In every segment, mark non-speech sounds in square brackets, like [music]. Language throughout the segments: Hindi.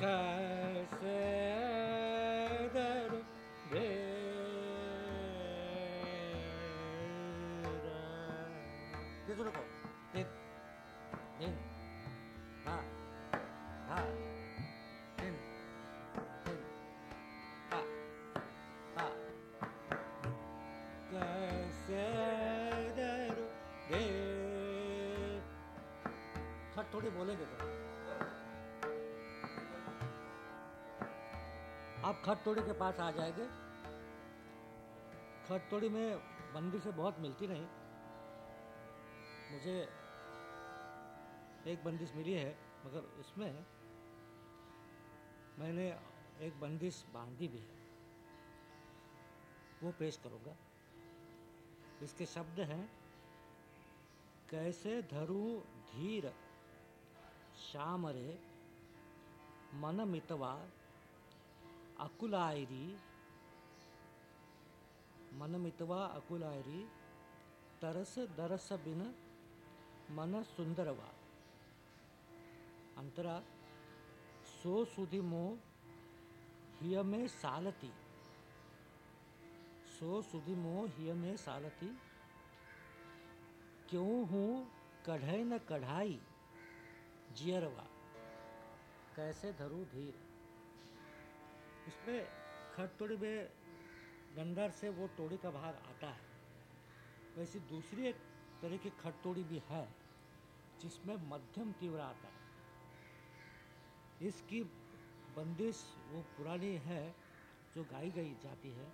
कैसे धरू धेरा ये सुनो को तीन तीन हाँ हाँ तीन तीन हाँ हाँ कैसे धरू धे खट थोड़ी बोलेंगे तो आप खटतोड़ी के पास आ जाएँगे। खटतोड़ी में बंदी से बहुत मिलती नहीं मुझे एक बंदिश मिली है, मगर उसमें मैंने एक बंदिश बांधी भी है। वो पेश करूँगा। इसके शब्द हैं, कैसे धरू धीर श्याम रे मन मितवा अकुलायरी मन मितवा अकुलायरी तरस दरस बिन मन सुंदरवा अंतरा सो सुधि मो हिय में सालती सो सुधि मो हिय में सालती क्यों हूँ कढ़े न कढ़ाई जियरवा कैसे धरू धीर? इसमें खट तोड़ी में गंदर से वो तोड़ी का भाग आता है। वैसे दूसरी एक तरह की खट तोड़ी भी है, जिसमें मध्यम तीव्र आता है। इसकी बंदिश वो पुरानी है जो गाई गई जाती है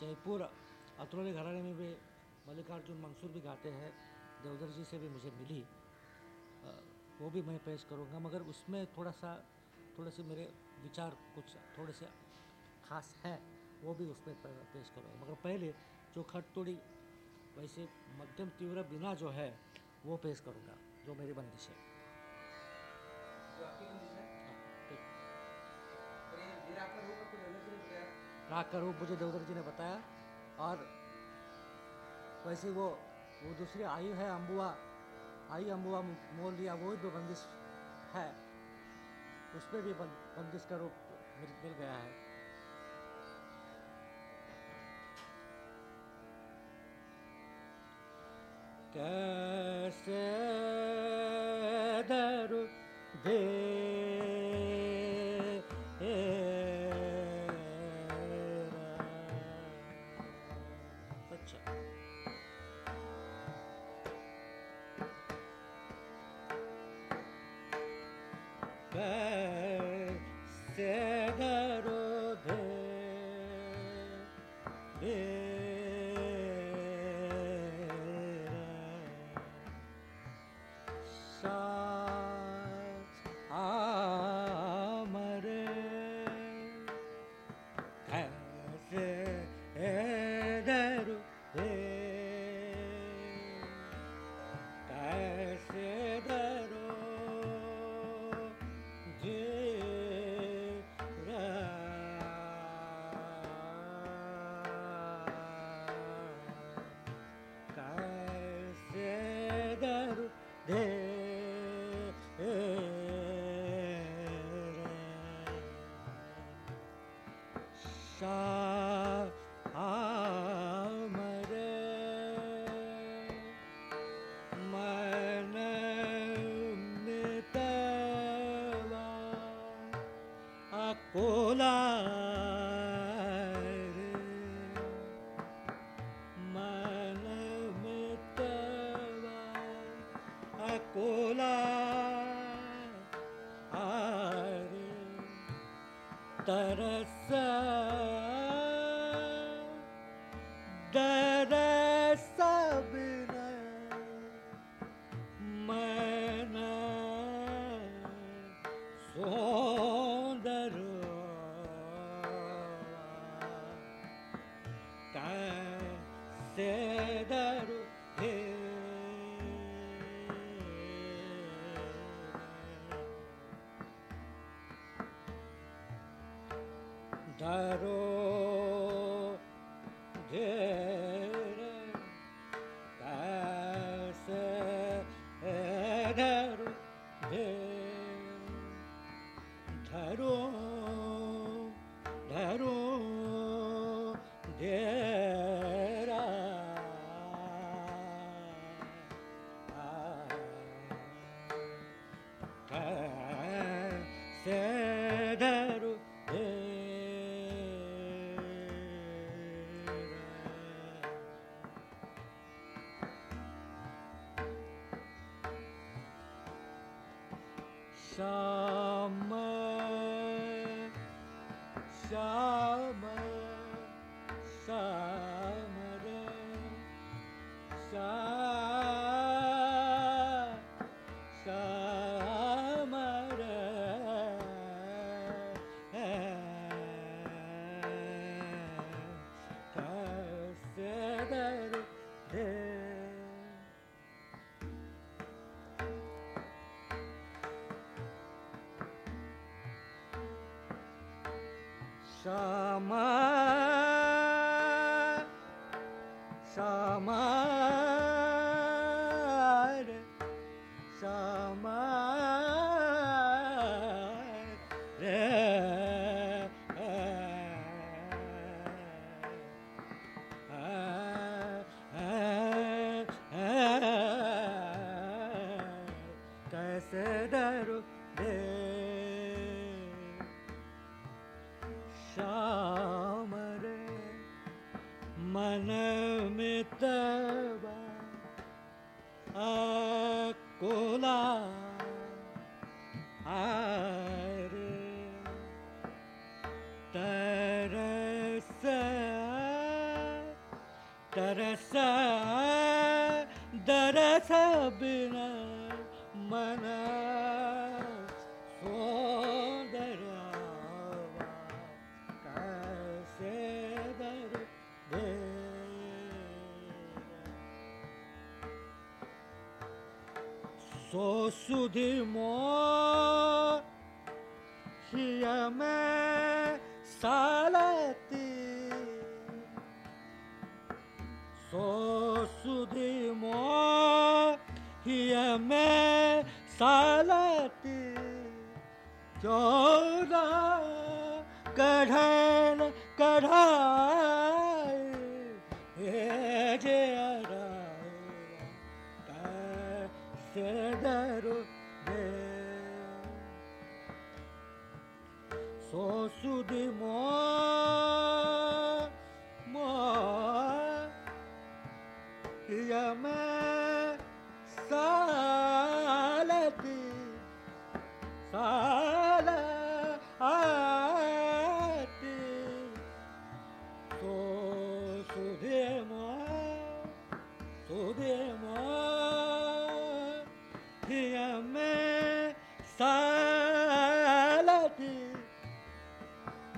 जयपुर अतरौली घराने में भी मल्लिकार्जुन मंसूर भी गाते हैं। देवधर जी से भी मुझे मिली। वो भी मैं पेश करूँगा मगर उसमें थोड़ा सा थोड़े से मेरे विचार कुछ थोड़े से खास हैं वो भी उसमें पेश करूँगा। मगर पहले जो खट तोड़ी वैसे मध्यम तीव्र बिना जो है वो पेश करूँगा जो मेरी बंदिश है। है? राग का रूप मुझे देवधर जी ने बताया और वैसे वो वो दूसरी आयु है अम्बुआ आई अम्बुआ मोल लिया वो भी बंदिश है। उस पर भी बंदिश का रूप मिल, मिल गया है। कैसे तरस श्याम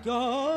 क्यों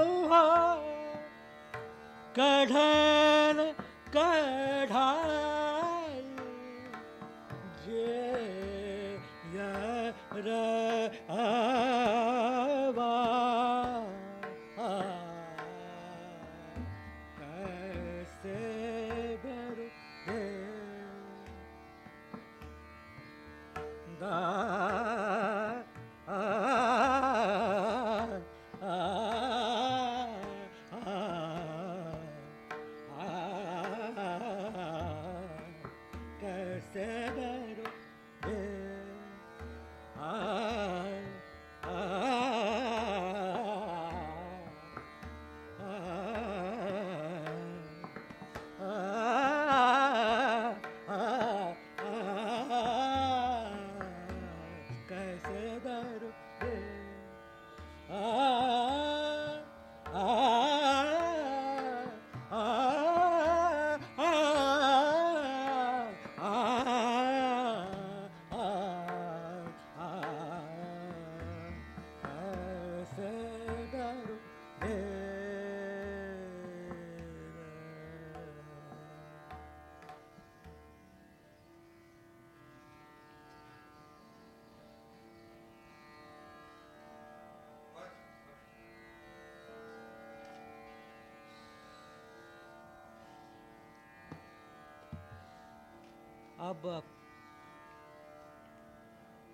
अब,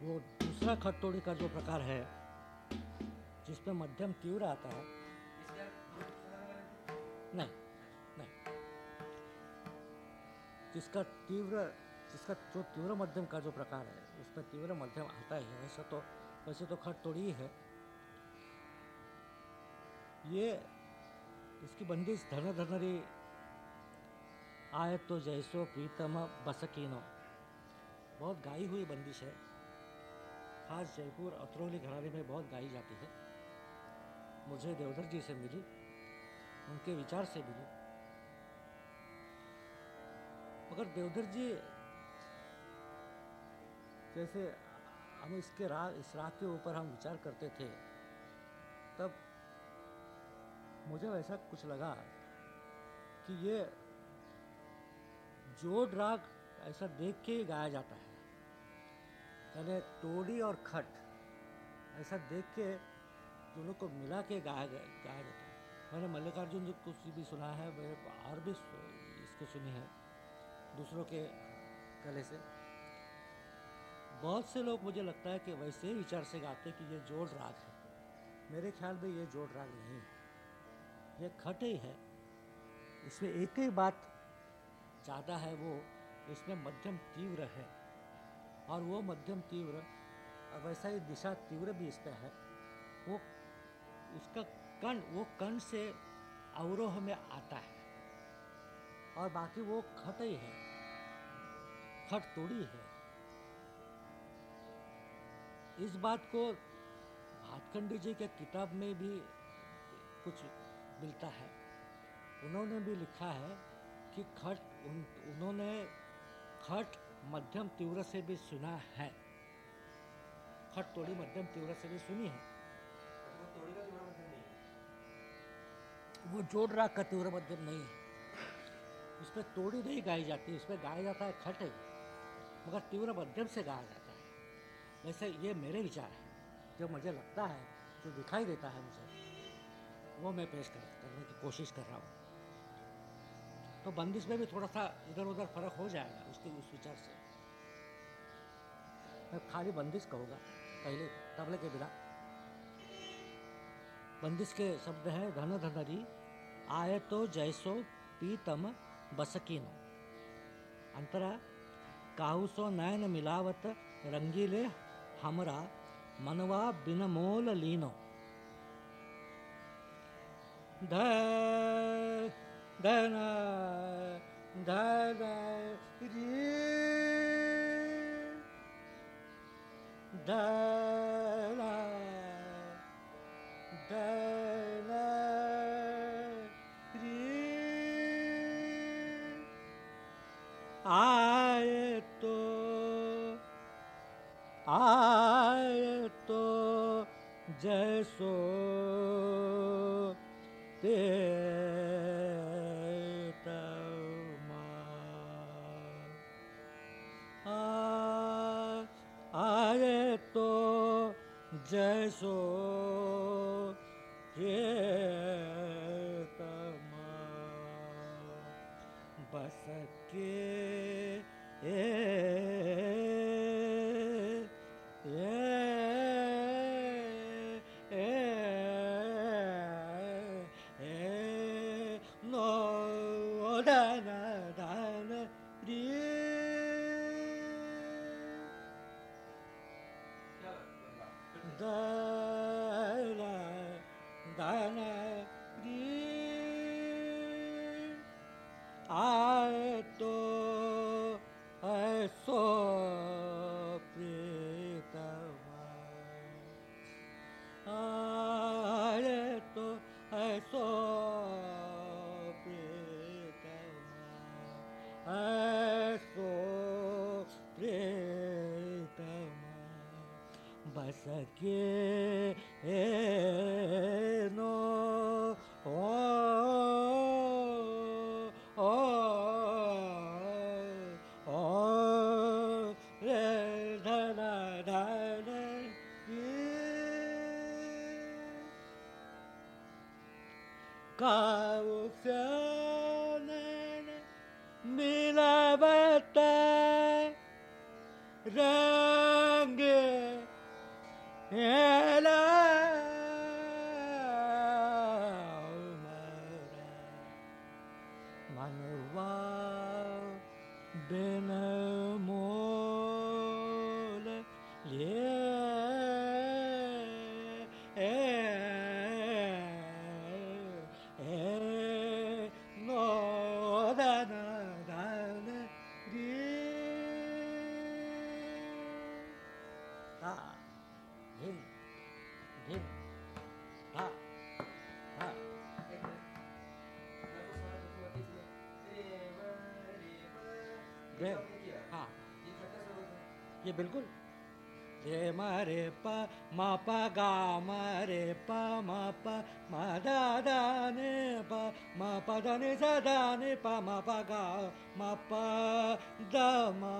वो दूसरा खटोड़ी का जो प्रकार है जिसमें मध्यम तीव्र आता है। नहीं नहीं। जिसका तीव्र, जिसका जो तीव्र मध्यम का जो प्रकार है उसमें तीव्र मध्यम आता ही है, ऐसा तो वैसे तो खट थोड़ी ही। ये, इसकी बंदिश धन धनरी आए तो जैसो प्रीतम बसकीनो। बहुत गाई हुई बंदिश है। खास जयपुर अतरौली घराने में बहुत गाई जाती है। मुझे देवधर जी से मिली, उनके विचार से मिली। मगर देवधर जी, जैसे हम इसके राग इस राग के ऊपर हम विचार करते थे, तब मुझे वैसा कुछ लगा कि ये जोड़ राग ऐसा देख के गाया जाता है। यानी तोड़ी और खट, ऐसा देख के दोनों को मिला के गाया गया जाता है मैंने मल्लिकार्जुन जी कुछ भी सुना है, मैंने और भी इसको सुनी है, दूसरों के गले से। बहुत से लोग मुझे लगता है कि वैसे ही विचार से गाते कि ये जोड़ राग है। मेरे ख्याल में ये जोड़ राग नहीं है। ये खट ही है। इसमें एक ही बात ज़्यादा है, वो इसमें मध्यम तीव्र है। और वो मध्यम तीव्र वैसा ही दिशा तीव्र भी इसका है। वो उसका कण वो कण से अवरोह में आता है। और बाकी वो खट ही है। खट तोड़ी है। इस बात को भातखंडी जी के किताब में भी कुछ मिलता है। उन्होंने भी लिखा है कि खट उन, उन्होंने खट मध्यम तीव्र से भी सुना है। खट तोड़ी मध्यम तीव्र से भी सुनी है। वो जोड़ राग का तीव्र मध्यम नहीं है। उसमें तोड़ी नहीं गाई जाती उसमें गाया जाता है खट है मगर तीव्र मध्यम से गाया जाता है। वैसे ये मेरे विचार है। जो मुझे लगता है जो दिखाई देता है मुझे वो मैं पेश कर, करने की कोशिश कर रहा हूँ। तो बंदिश में भी थोड़ा सा इधर उधर फ़र्क हो जाएगा उसके उस विचार से। मैं खाली बंदिश कहूँगा पहले तबले के बिना। बंदिश के शब्द है, धन धनरी, आए तो जैसो पीतम बसकीनो। अंतरा काहुसो नयन मिलावत रंगीले हमरा, मनवा बिन मोल लीनो। ध धन धन री धन धन री आए तो आए जैसो बिल्कुल। रे म, रे प, म, प, गा, म, रे प, म प, म, दा दा, ने, प, म, प, दा, ने सा दा, ने, प, म, प, गा, मा, प, द, म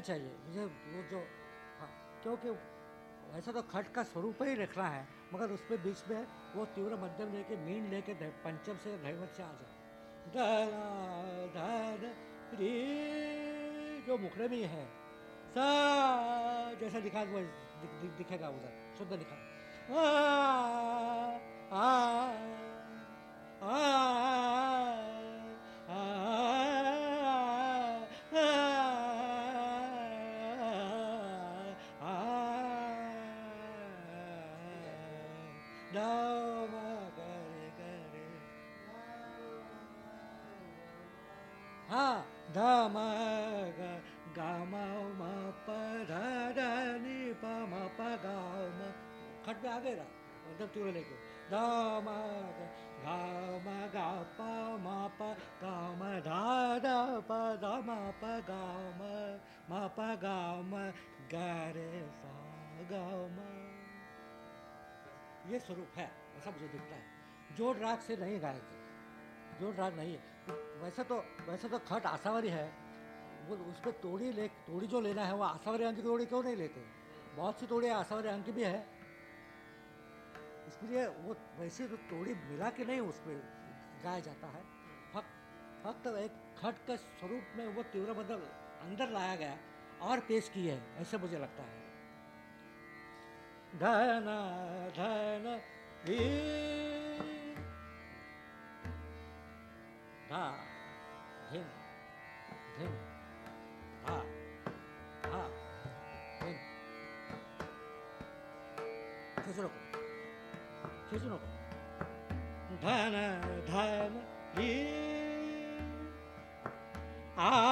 नहीं चाहिए। मुझे वो जो हाँ क्योंकि वैसा तो खट का स्वरूप ही रखना है मगर उसमें बीच में वो तीव्र मध्यम लेके मीन लेके पंचम से धैवत से आ जाए। जो मुखड़े में है सा जैसा दिख, दिख, दिखेगा उधर शुद्ध लिखा तीव्र लेके म प ध प ग म ग सा ये स्वरूप है, ऐसा मुझे दिखता है। जोड़ राग से नहीं गाए थे। जोड़ राग नहीं है। वैसे तो वैसे तो खट आसावरी है। वो उस पर तोड़ी ले, तोड़ी जो लेना है, वो आसावरी अंक की तोड़ी क्यों नहीं लेते? बहुत सी तोड़ी आसावरी अंक की भी है। इसलिए वो वैसे तो तोड़ी मिला के नहीं उस पर गाया जाता है। फक्त फक्त एक खट के स्वरूप में वो तीव्र मतलब अंदर लाया गया और पेश की है, ऐसे मुझे लगता है। धन धन धा, धिन धिन। धन धन आ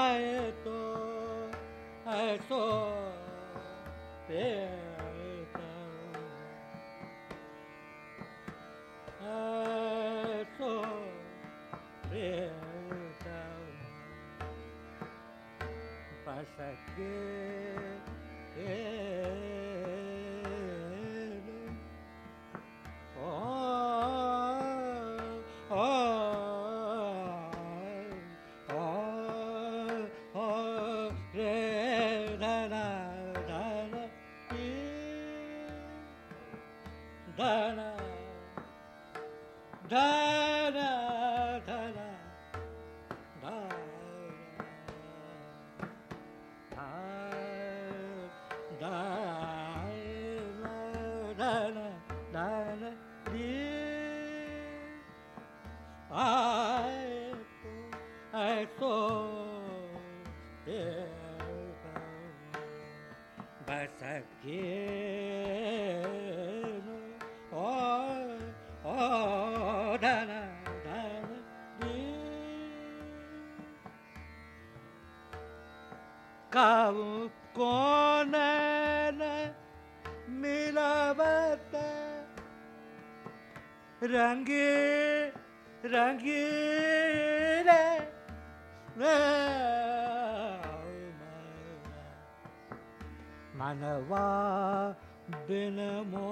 मिलवत रंगी रंगीले मानवा बिन मो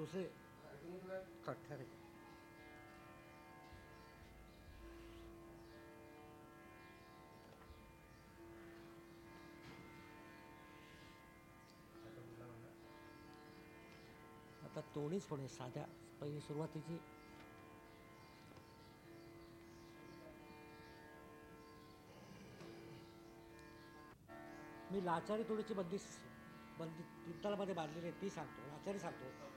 दूसरे. कट्ठर आता तोडीच थोडे साध्या. पहिली सुरुवातीची. मी लाचारी तोडीची बंदी बंदी तीर्थामध्ये बांधलेली आहे ती सांगतो. लाचारी सांगतो.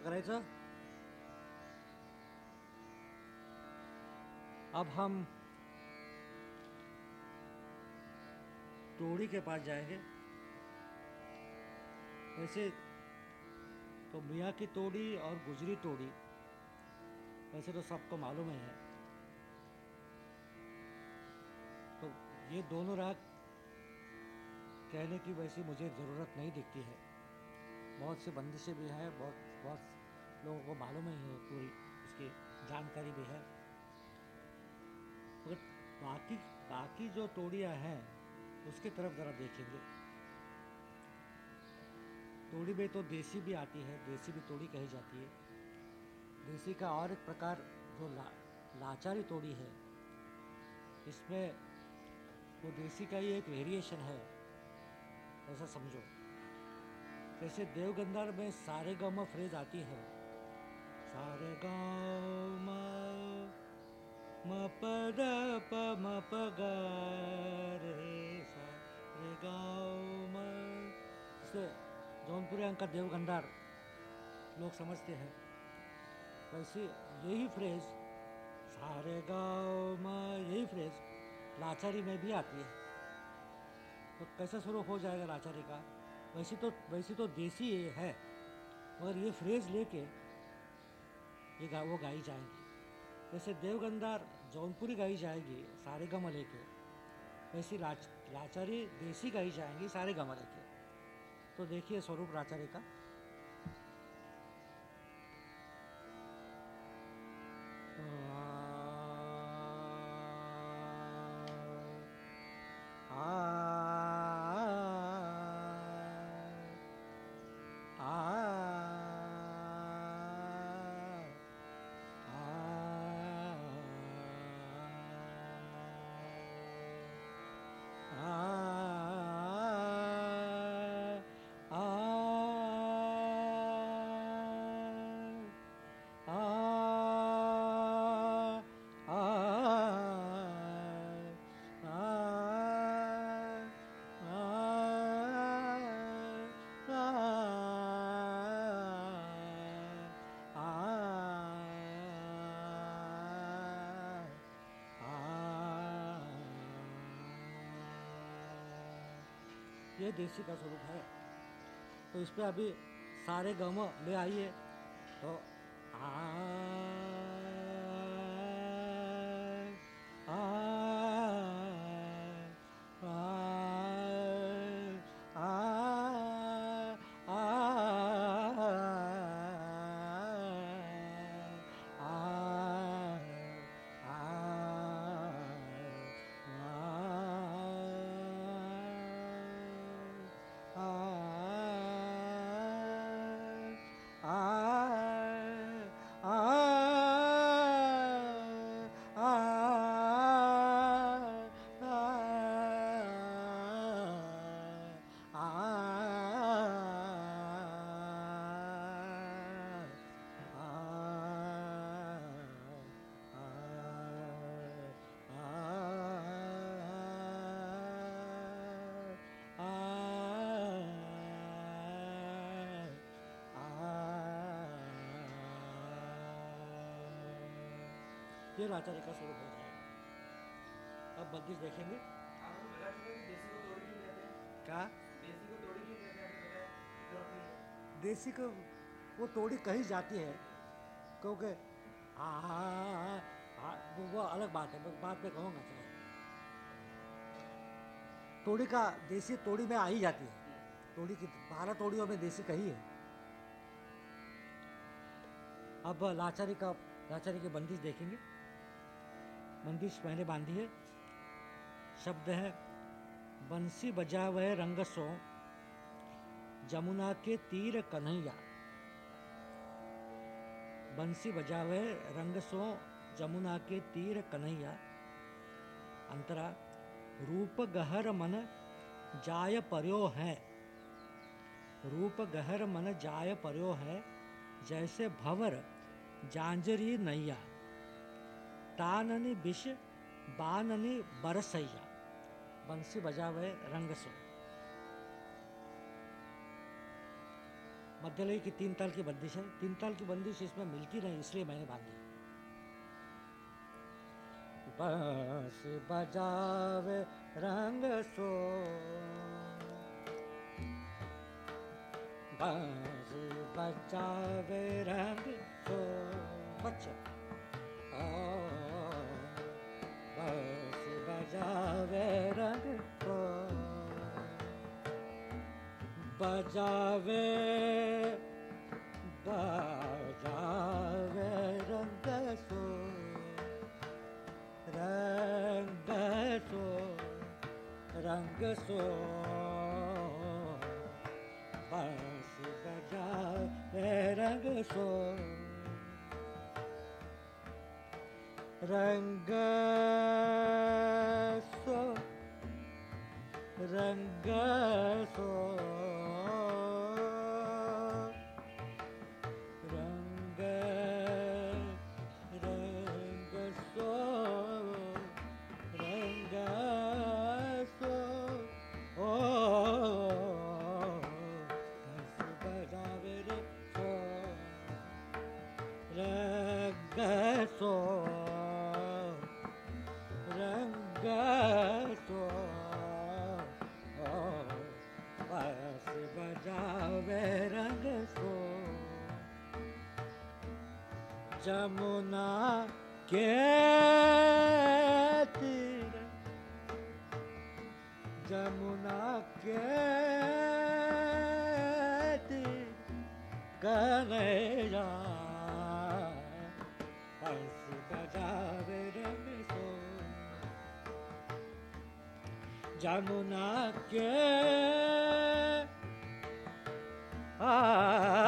करायचं? अब हम तोड़ी के पास जाएँगे। वैसे तो मियाँ की तोड़ी और गुजरी तोड़ी वैसे तो सबको मालूम ही है। तो ये दोनों राग कहने की वैसी मुझे ज़रूरत नहीं दिखती है। बहुत सी बंदिशें भी हैं, बहुत बहुत लोगों को मालूम ही है, पूरी उसकी जानकारी भी है। मगर बाकी बाकी जो तोड़ियाँ हैं उसकी तरफ़ ज़रा देखेंगे। तोड़ी में तो देसी भी आती है देसी भी तोड़ी कही जाती है। देसी का और एक प्रकार जो ला, लाचारी तोड़ी है इसमें वो देसी का ही एक वेरिएशन है ऐसा समझो। जैसे देवगंधार में सारे गाँव में फ्रेज आती है सारे गाँव म प द प म प ग रे गाँव म से जौनपुरी का देवगंधार लोग समझते हैं। वैसे यही फ्रेज सारे गाँव में यही फ्रेज लाचारी में भी आती है। तो कैसे शुरू हो जाएगा लाचारी का? वैसे तो वैसे तो देसी है, मगर ये फ्रेज लेके ये गा, वो गाई जाएगी। जैसे देवगंधार जौनपुरी गाई जाएगी सारे गमा लेके, वैसी लाच लाचारी देसी गाई जाएँगी सारे गमा के तो देखिए स्वरूप लाचारी का। ये देसी का स्वरूप है। तो इस पर अभी सारे गम ले आइए। तो ये आचार्य का स्वरूप हो। जाएगा अब बंदिश देखेंगे। क्यों? देसी को वो तोड़ी कही जाती है। क्योंकि वो वो अलग बात है। मैं बाद में कहूँगा चलो। तोड़ी का देसी तोड़ी में आ ही जाती है। तोड़ी की बारह तोड़ियों में देसी कही है। अब लाचारी का लाचारी की बंदिश देखेंगे। बंदिश मैंने बांधी है। शब्द है, बंसी बजावे रंग सो जमुना के तीर कन्हैया। बंसी बजावे रंग सो जमुना के तीर कन्हैया। अंतरा, रूप गहर मन जाय पर्यो है। रूप गहर मन जाय पर्यो है, जैसे भवर जांजरी नैया। ताननी बिश बाननी बरसैया। बंसी बजावे रंग सो मध्यलय की तीन ताल की बंदिश है। तीन ताल की बंदिश इसमें मिलती नहीं, इसलिए मैंने बांधी बंस बजावे रंग सो बंस बजावे रंग सो बच्चा। बंस बजावे रंग सो बजावे बजावे रंग सो रंग सो रंग सो बस बजावे रंग सो रंग सो रंग सो रंग रंग सो रंग सो ओ हंस बजावे रे सो रंग सो जमुना के तीर। जमुना के तीर कन्हैया हंस बजावे रंग सो जमुना के आ आ।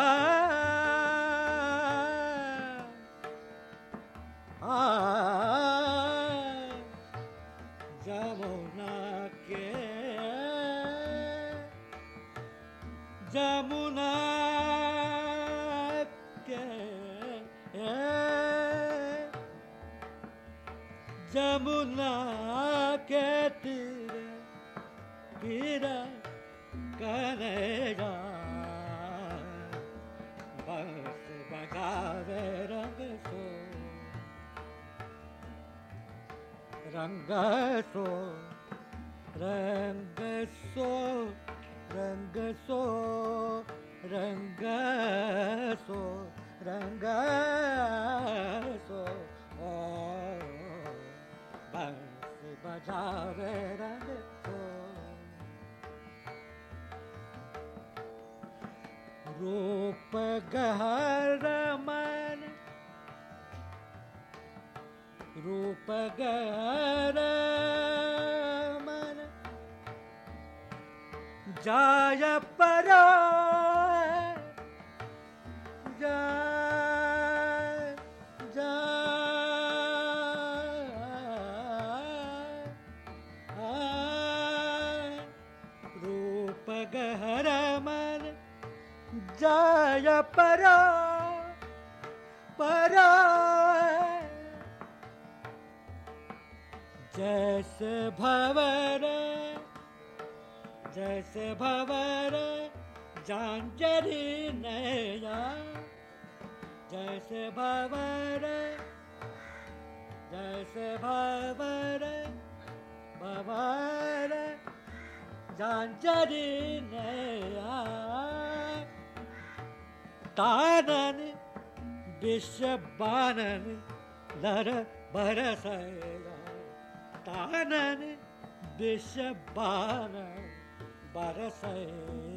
रंग सो रंग सो रंग सो रंग सो रंग सो रूप गहर मन जाय पर जाय जाय। रूप गहर मन जाय पर पर। जैसे भवर जैसे भवर जांजरी नया। जैसे भवर जैसे भवर भवर जांजरी नया। तानन, विश्व बानन, लर बरसया कानन विष बार बरसे।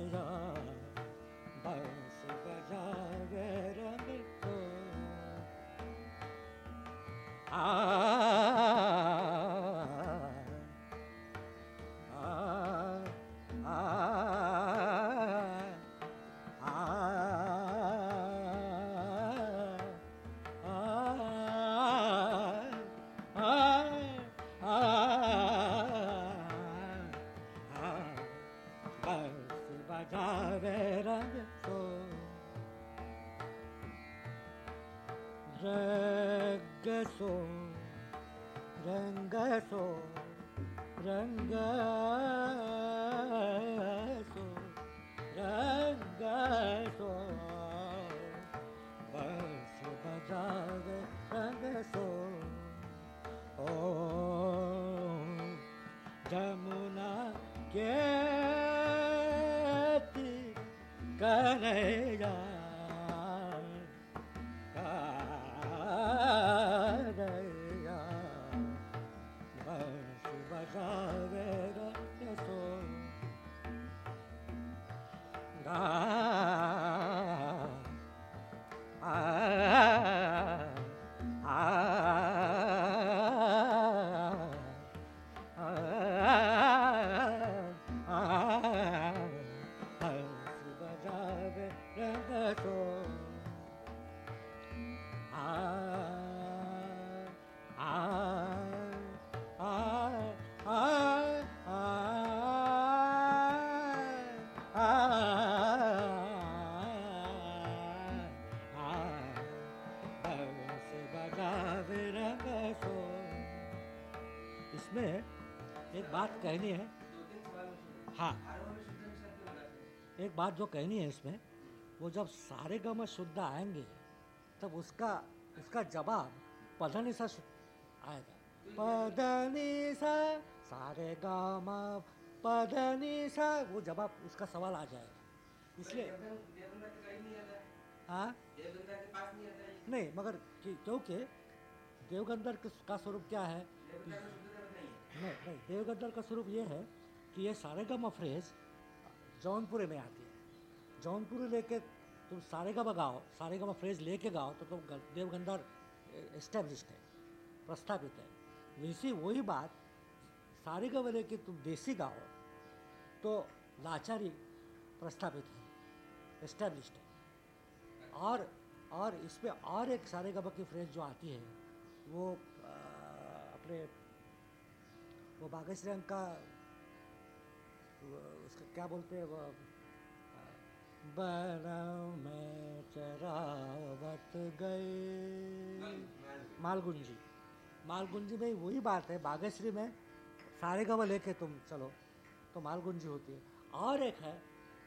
बात जो कहनी है इसमें, वो जब सारे गम शुद्ध आएँगे, तब उसका उसका जवाब पधनी सा आएगा। पधनी सा, सारे ग म पधनी सा, वो जवाब, उसका सवाल आ जाएगा। इसलिए हाँ? नहीं, मगर क्योंकि देवगंधर का स्वरूप क्या है? नहीं नहीं, देवगंधर का स्वरूप ये है कि ये सारे गम फ्रेज जौनपुरी में आती है। जौनपुरी लेके तुम सारे का गाओ सारे का फ्रेज लेके गाओ तो तुम देवगंधर एस्टेब्लिश्ड है प्रस्थापित है। वैसी वही बात सारे का लेके तुम देसी गाओ तो लाचारी प्रस्थापित है एस्टेब्लिश्ड है। और और इस पे और एक सारे गबा की फ्रेज जो आती है वो आ, अपने वो बागेश्वरी रंग का उसका क्या बोलते हैं वो बनम में चरावत गए। मालगुंजी मालगुंजी में वही बात है बागेश्वरी में सारे गवा लेके तुम चलो तो मालगुंजी होती है। और एक है,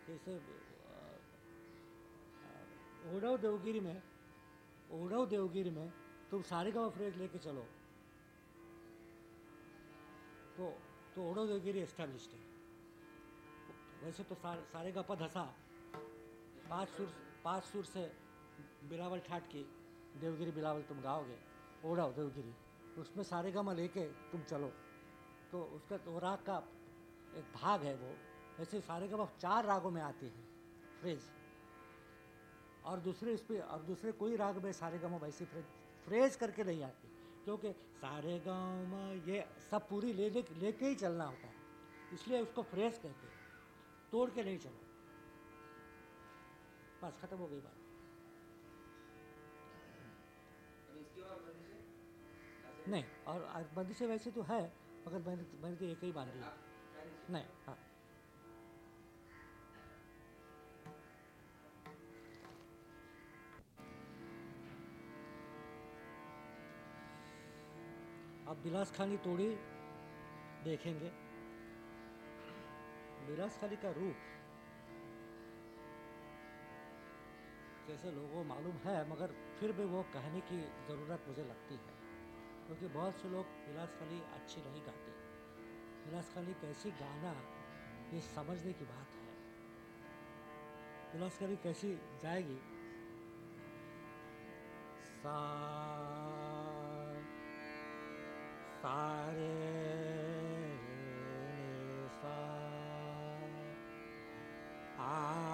जैसे ओडव देवगिरी में ओडव देवगिरी में तुम सारे गवा फ्रेज लेके चलो। तो तो ओडव देवगिरी एस्टेब्लिश्ड है। वैसे तो सारे सारे पद हंसा। पाँच सुर पाँच सुर से बिलावल ठाट की, देवगिरी बिलावल तुम गाओगे, ओढ़ाओ देवगिरी। उसमें सारे गमा लेके तुम चलो। तो उसका तो राग का एक भाग है वो। वैसे सारे गमा चार रागों में आती है फ्रेज और दूसरे इस पर और दूसरे कोई राग में सारे गमा वैसी फ्रेज फ्रेज करके नहीं आती। क्योंकि सारे गाँव में ये सब पूरी ले लेके ही चलना होता है। इसलिए उसको फ्रेज कहते हैं। तोड़ के नहीं चलो। बस खत्म हो गई बात। नहीं और बंदिशें वैसे तो है मगर मैंने मैंने तो एक ही बांधी है क्या नीचे नहीं हाँ। अब बिलास खानी तोड़ी देखेंगे। बिलास खानी का रूप जैसे लोगों को मालूम है, मगर फिर भी वो कहने की ज़रूरत मुझे लगती है, क्योंकि बहुत से लोग बिलास खाली अच्छी नहीं गाते। बिलास खाली कैसी गाना ये समझने की बात है। बिलास खाली कैसी जाएगी? सा सारे सा आ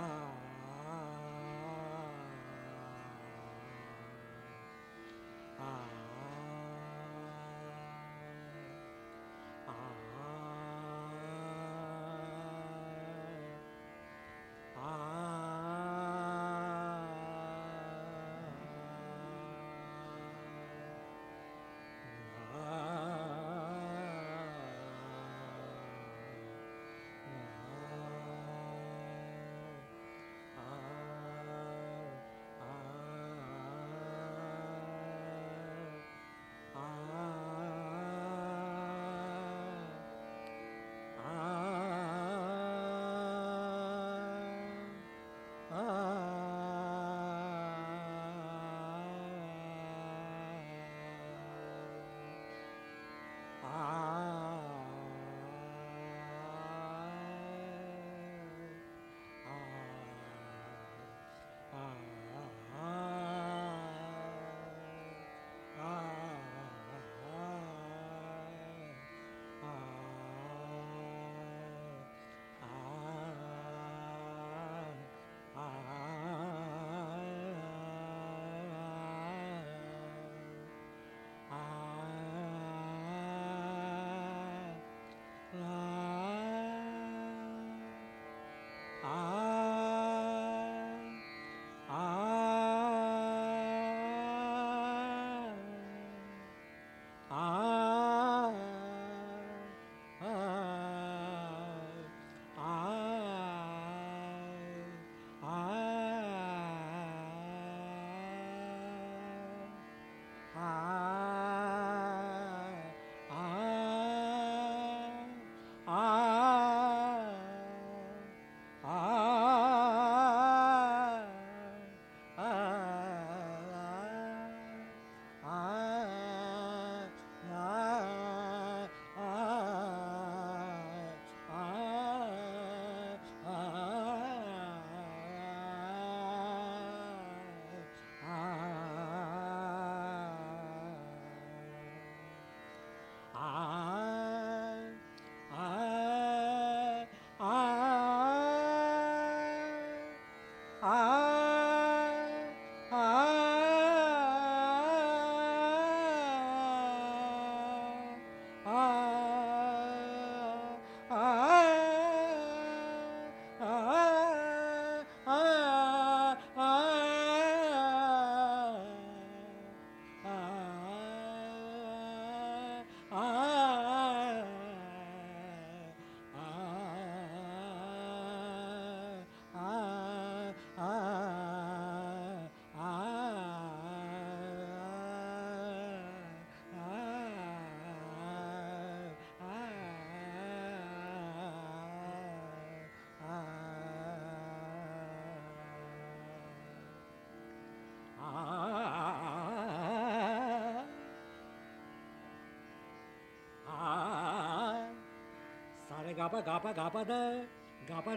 गापा गापा गापा द गा पा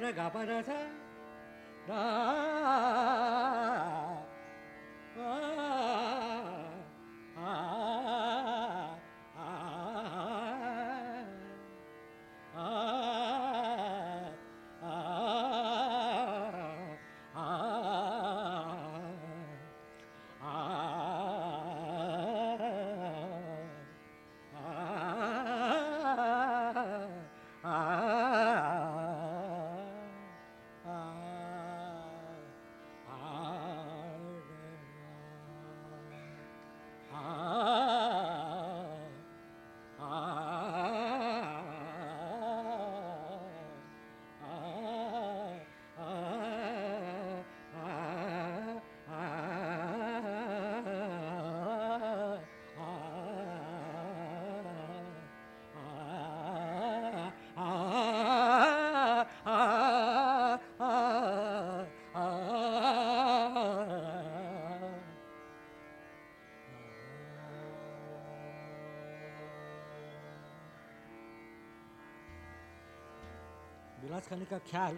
विलास खाने का ख्याल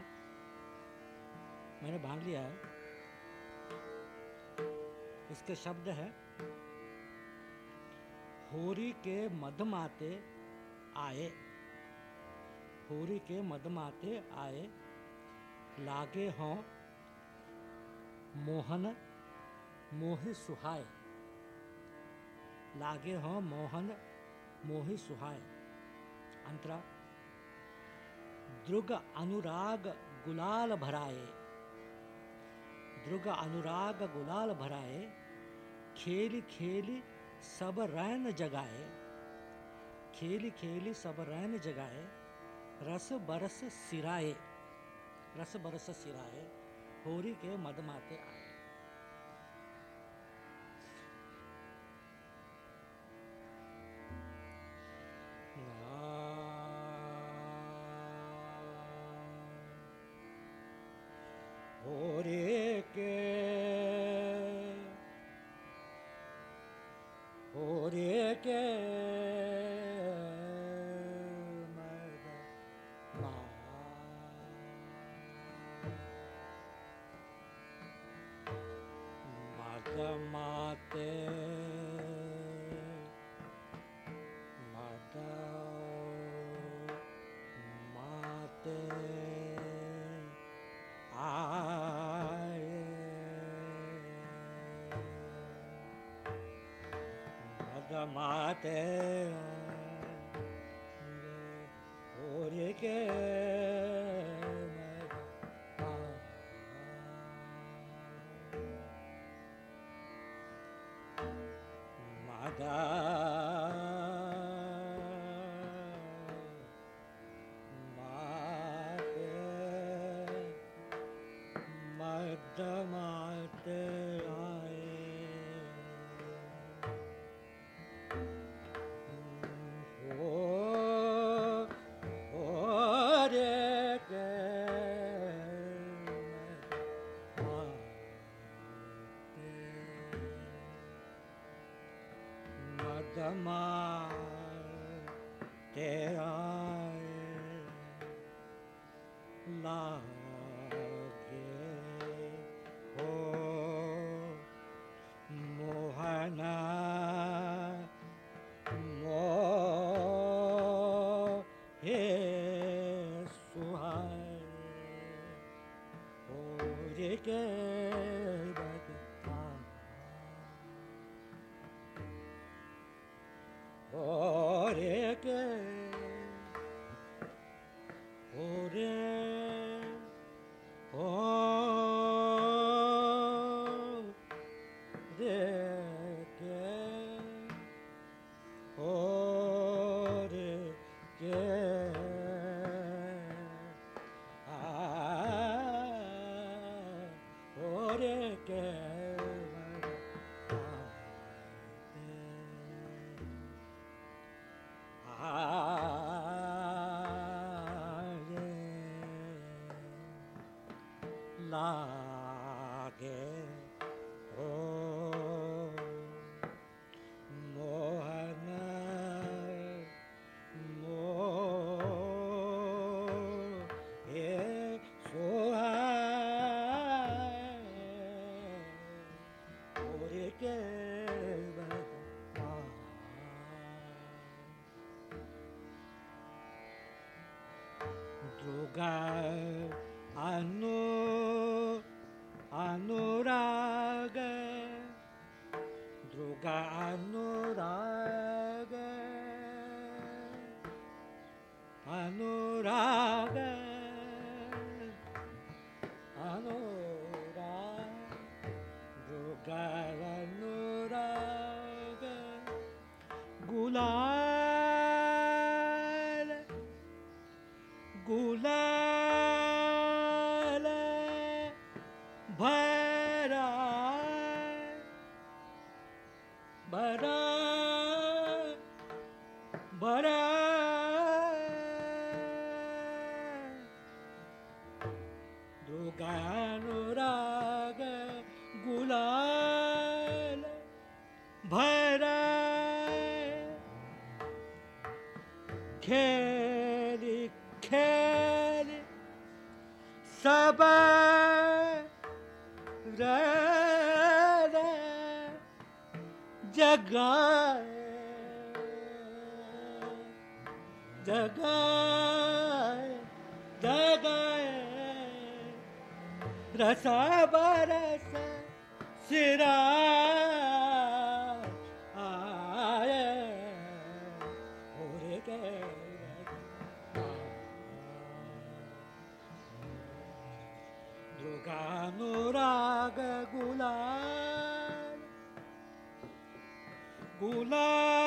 मैंने बाँध लिया है। इसके शब्द है, होरी के मधमाते आए, होरी के मधमाते आए, लागे हों मोहन, मोहि सुहाय लागे हों मोहन, मोहि सुहाय अंतरा द्रुग अनुराग गुलाल भराए द्रुग अनुराग गुलाल भराए खेल खेल सब रैन जगाए खेल खेल सब रैन जगाए रस बरस सिराए रस बरस सिराए होरी के मदमाते आए माते दुर्गा अनु जगाए जगाए। रसा बरस सिरा आए। गुलाल गुलाल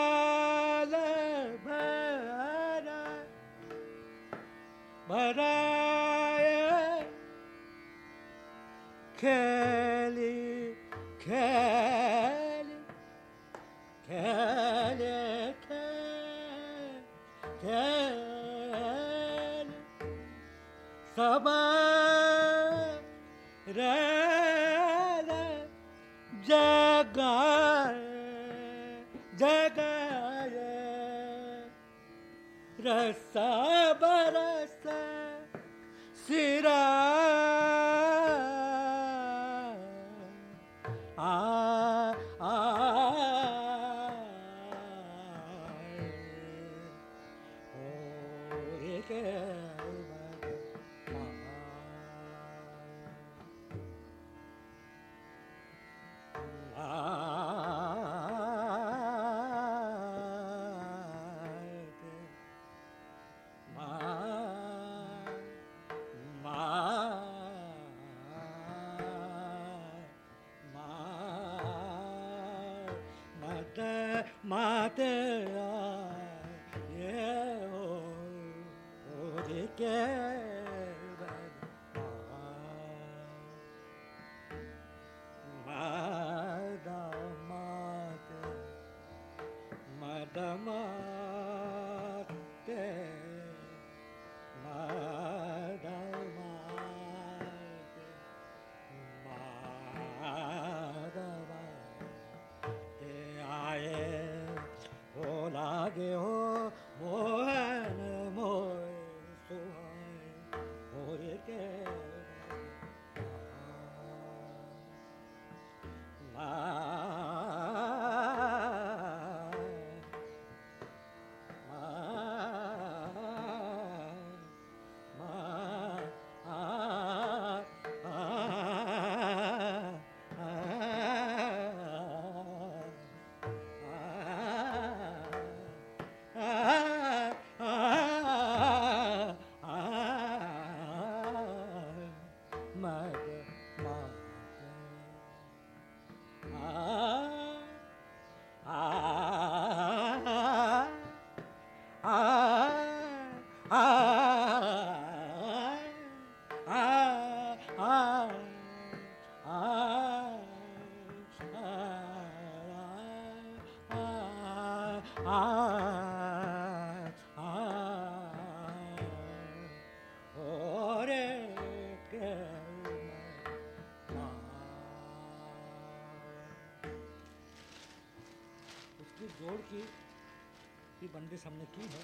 भी हमने की है,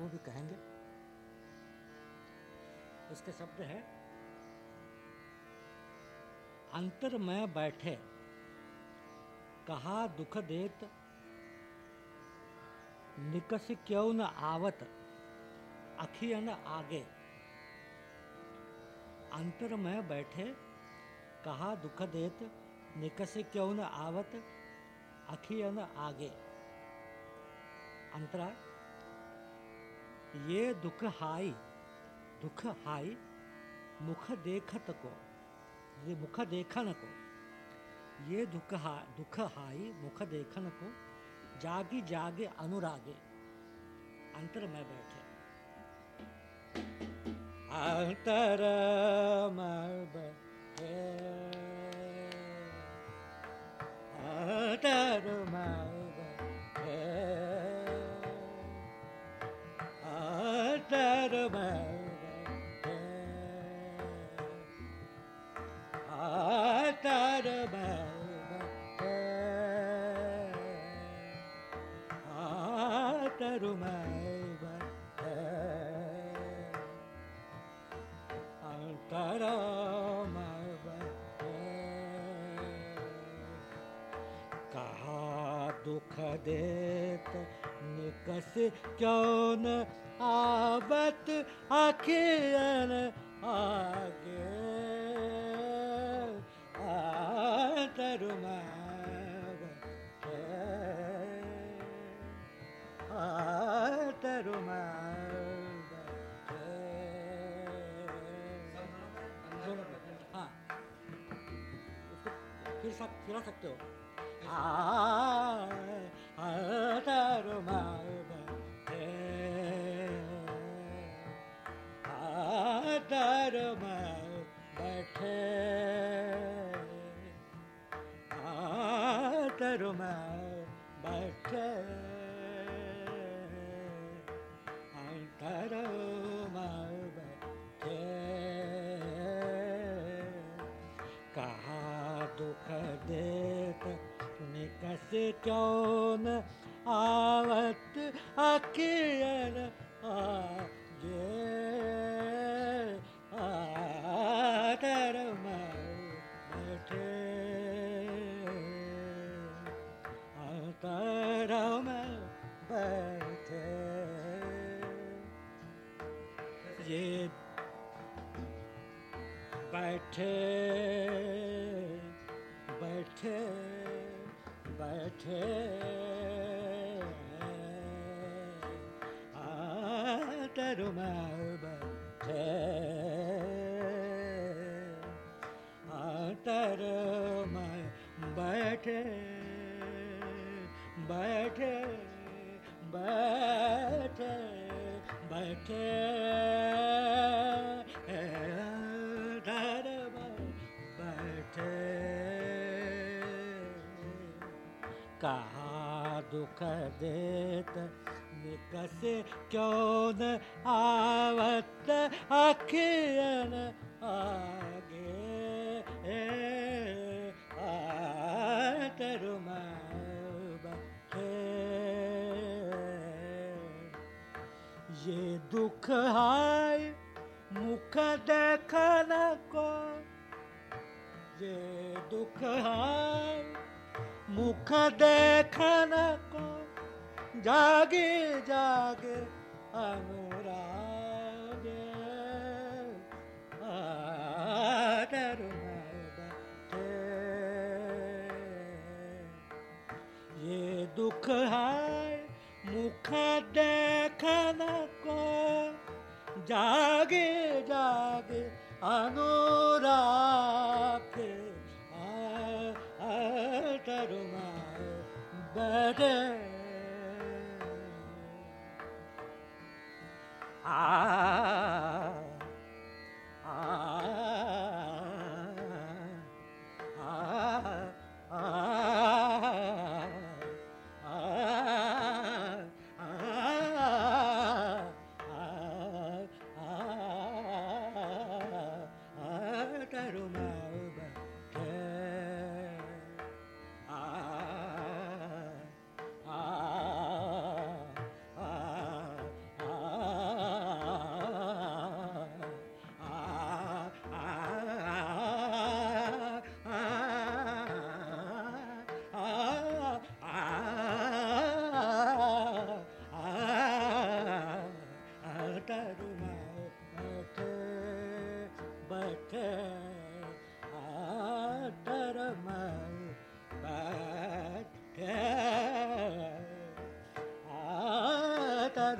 वो भी कहेंगे। उसके शब्द है अंतर में बैठे, कहा दुख देत, निकस क्यों न आवत, अखियन आगे। अंतर में बैठे, कहा दुख देत, निकस क्यों न आवत, अखियन आगे। अंतरा ये दुख हाई दुख हाई, मुख देखत को, ये मुख देखन को, ये दुख हा, दुख हाई, मुख देखन को, जागी जागे अनुरागे। अंतर में बैठे। अंतर में बैठे। अंतर में अंतर में बैठे अंतर में बैठे कहा दुख देत निकस क्यों न आवत आखियन आगे आतर आतर हाँ उसको फिर सक फिरा सकते हो आतर आतर बैठे आतर बैठे आतर बैठे कहा दुख देत निकस क्यों न आवत अखियन आगे बैठे बैठे बैठे। आतर में बैठे। आतर में बैठे बैठे बैठे बैठे। दुख देत, निकस क्यों न आवत अखियन आगे? आतर ये दुख है मुख देखन को। ये दुख है मुख देखन को जागे जागे अनुराग। आदर ये दुख है मुख देखन को जागे जागे अनुराग। आदर में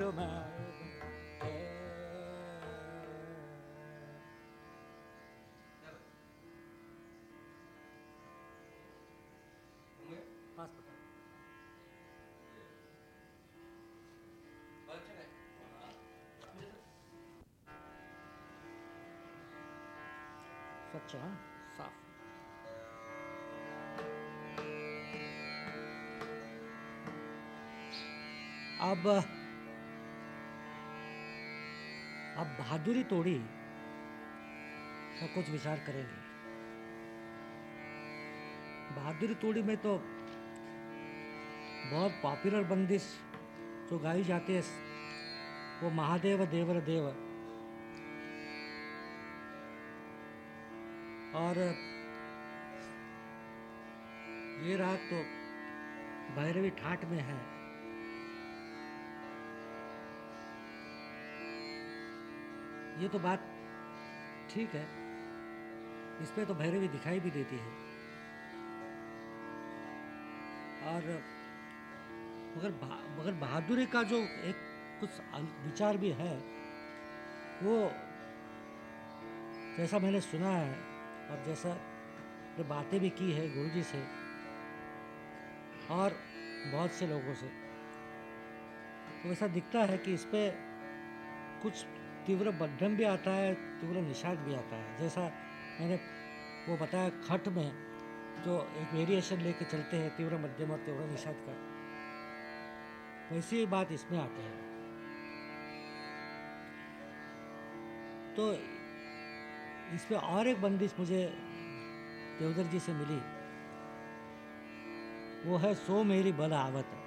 बैठे आ मारो मारो होंगे? पास पकड़ बहुत अच्छा है स्वच्छ हाँ साफ अब बहादुरी तोड़ी तो कुछ विचार करेंगे। बहादुरी तोड़ी में तो बहुत पॉपुलर बंदिश जो गाई जाती है, वो महादेव देवर देव। और ये राग तो भैरवी ठाट में है। ये तो बात ठीक है। इस पर तो भैरवी दिखाई भी देती है। और मगर बहा, मगर बहादुरी का जो एक कुछ विचार भी है वो जैसा मैंने सुना है और जैसा जो बातें भी की है गुरु जी से और बहुत से लोगों से तो ऐसा दिखता है कि इस पर कुछ तीव्र मध्यम भी आता है, तीव्र निषाद भी आता है। जैसा मैंने वो बताया खट में, जो एक वेरिएशन लेके चलते हैं, तीव्र मध्यम और तीव्र निषाद का, वैसी ही बात इसमें आती है। तो इसमें और एक बंदिश मुझे देवदर जी से मिली। वो है, सो मेरी बल आवत।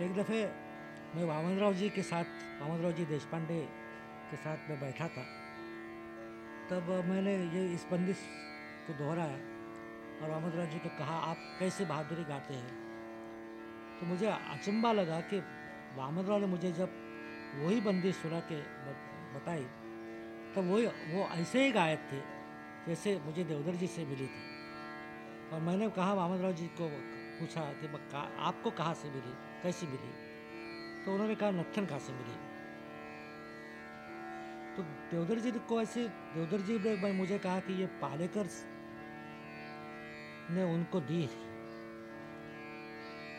एक दफे मैं वामनराव जी के साथ, वामनराव जी देशपांडे के साथ मैं बैठा था। तब मैंने ये इस बंदिश को दोहराया और वामनराव जी को कहा, आप कैसे बहादुरी गाते हैं? तो मुझे अचंबा लगा कि वामनराव ने मुझे जब वही बंदिश सुना के बताई, तब वही वो ऐसे ही गायक थे जैसे मुझे देवधर जी से मिली थी। और मैंने कहा, वामनराव जी को पूछा कि आपको कहाँ से मिली? कैसे मिली? तो उन्होंने कहा, नत्थन कहाँ से मिली। तो देवधर जी को ऐसे देवधर जी ने मुझे कहा कि ये पालेकर ने उनको दी थी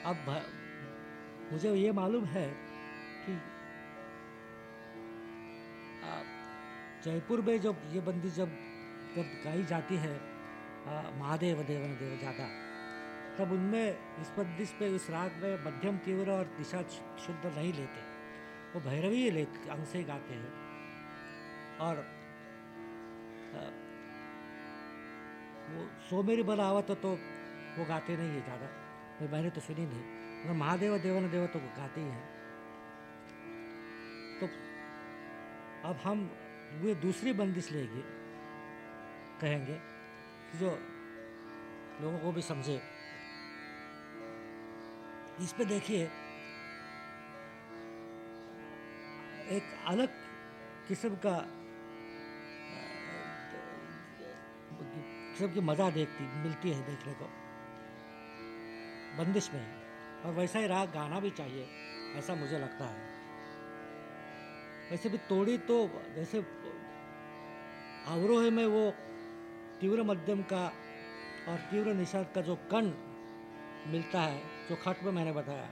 अब मुझे ये मालूम है कि जयपुर में जब ये बंदी जब जब गाई जाती है महादेव, देवन, देव ज़्यादा तब उनमें इस बंदिश पे इस राग में मध्यम तीव्र और दिशा शुद्ध नहीं लेते। वो भैरवी ही ले अंग से गाते हैं। और वो सो मेरी बल आवत तो वो गाते नहीं है ज़्यादा। मैं मैंने तो सुनी नहीं। मगर महादेव देवन देव तो गाते ही हैं। तो अब हम वे दूसरी बंदिश लेंगे, कहेंगे जो लोगों को भी समझे। इस पे देखिए, एक अलग किस्म का किस्म की मज़ा देखती, मिलती है देखने को। बंदिश में और वैसा ही राग गाना भी चाहिए, ऐसा मुझे लगता है। वैसे भी तोड़ी तो जैसे, अवरोह में वो तीव्र मध्यम का और तीव्र निषाद का जो कण मिलता है जो खट में मैंने बताया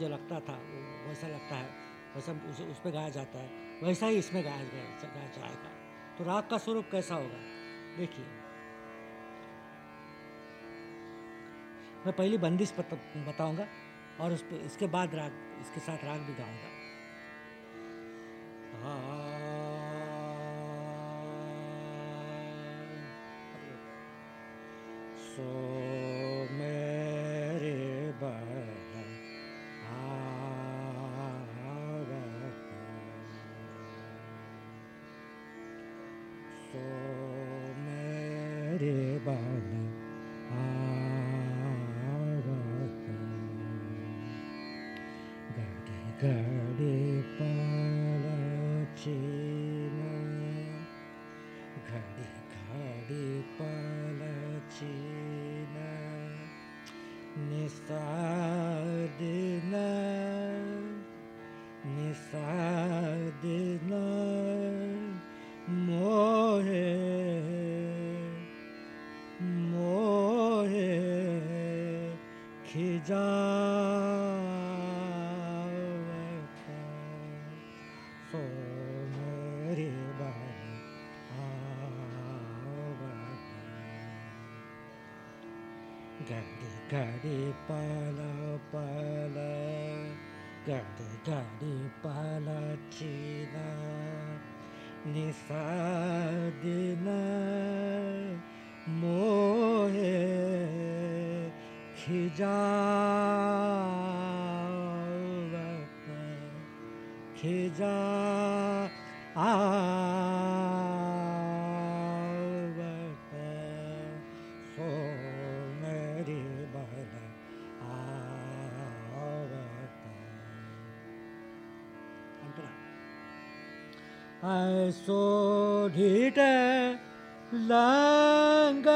जो लगता था वो वैसा लगता है वैसा उस, उस पर गाया जाता है वैसा ही इसमें गाया गया गाया जाएगा। तो राग का स्वरूप कैसा होगा? देखिए। मैं पहली बंदिश बताऊँगा और उस पे इसके बाद राग इसके साथ राग भी गाऊँगा। हाँ सो मेरे 가리 빨라 빨라 가리 가리 빨라 지나. 네 니사디나 모해? 기자 기자 लंगर।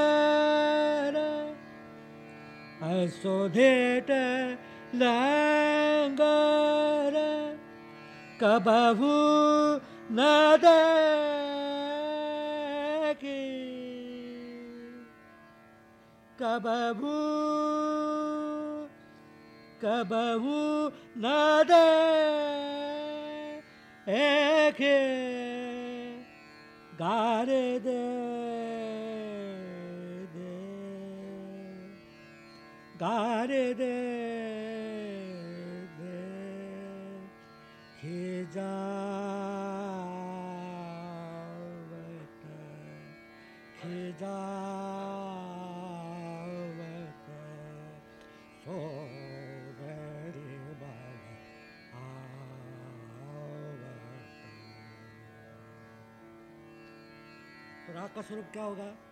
ऐसो ढीट लंगर। कबहू न देखी। कबहू कबहू न देखे। स्वरूप क्या होगा?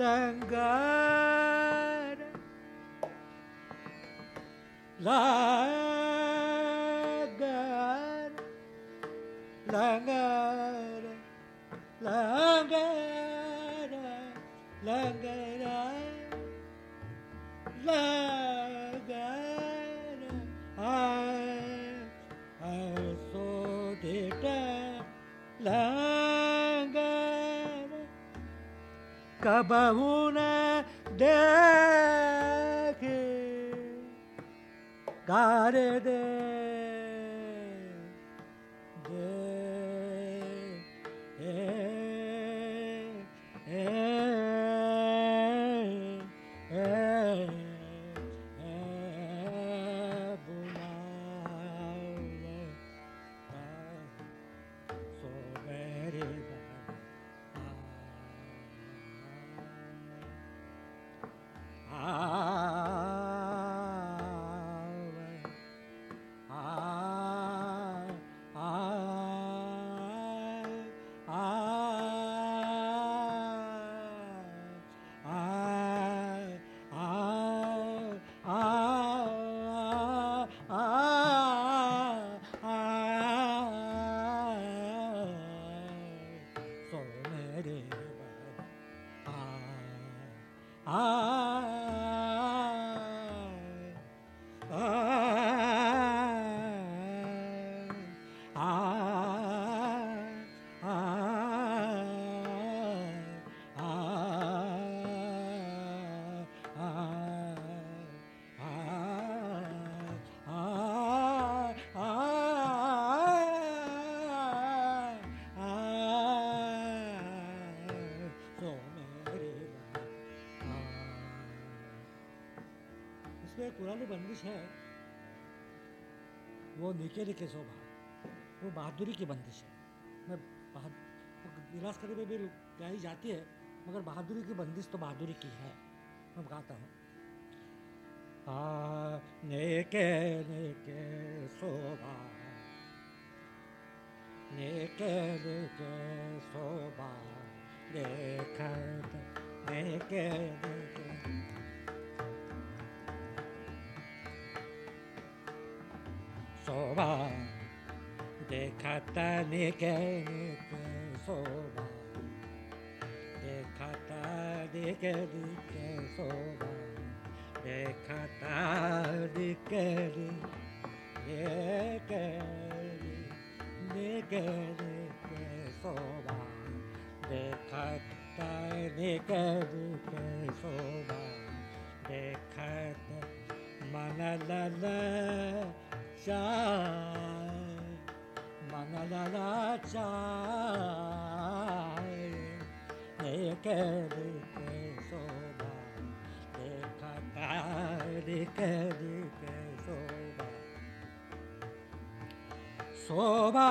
Langar, langar. एक पुरानी बंदिश है, वो निके निके शोभा वो बहादुरी की बंदिश है। मैं बहाद निराश करने में भी गाई जाती है, मगर बहादुरी की बंदिश तो बहादुरी की है। मैं गाता हूँ। नेके नेके शोभा नेके नेके शोभा देखत नेके नेके शोभा देखता निके निके शोभा देखता निके निके शोभा देखता निके निके निके निके शोभा देखता निके निके शोभा देखता मन लल चाय मन लल चाय एक दिखे शोभा देखता दिखे दिखे शोभा शोभा शोभा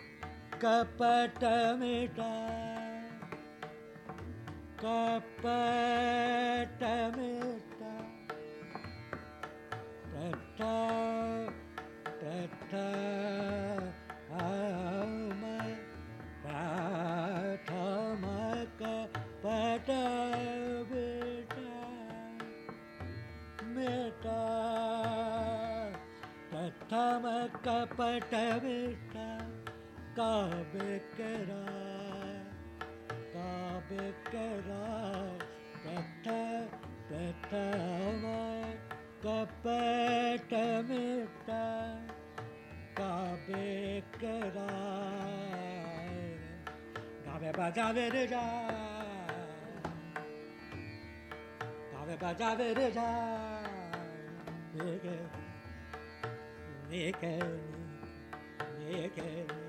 कपट मिटा कपट मिटा। प्रथम प्रथम प्रथम कपट मिटा। काव्य करा काव्य करा प्रथम प्रथम कपट मिटा काव्य करा। गावे बजावे रे जा, गावे बजावे रे जा। लेके लेके लेके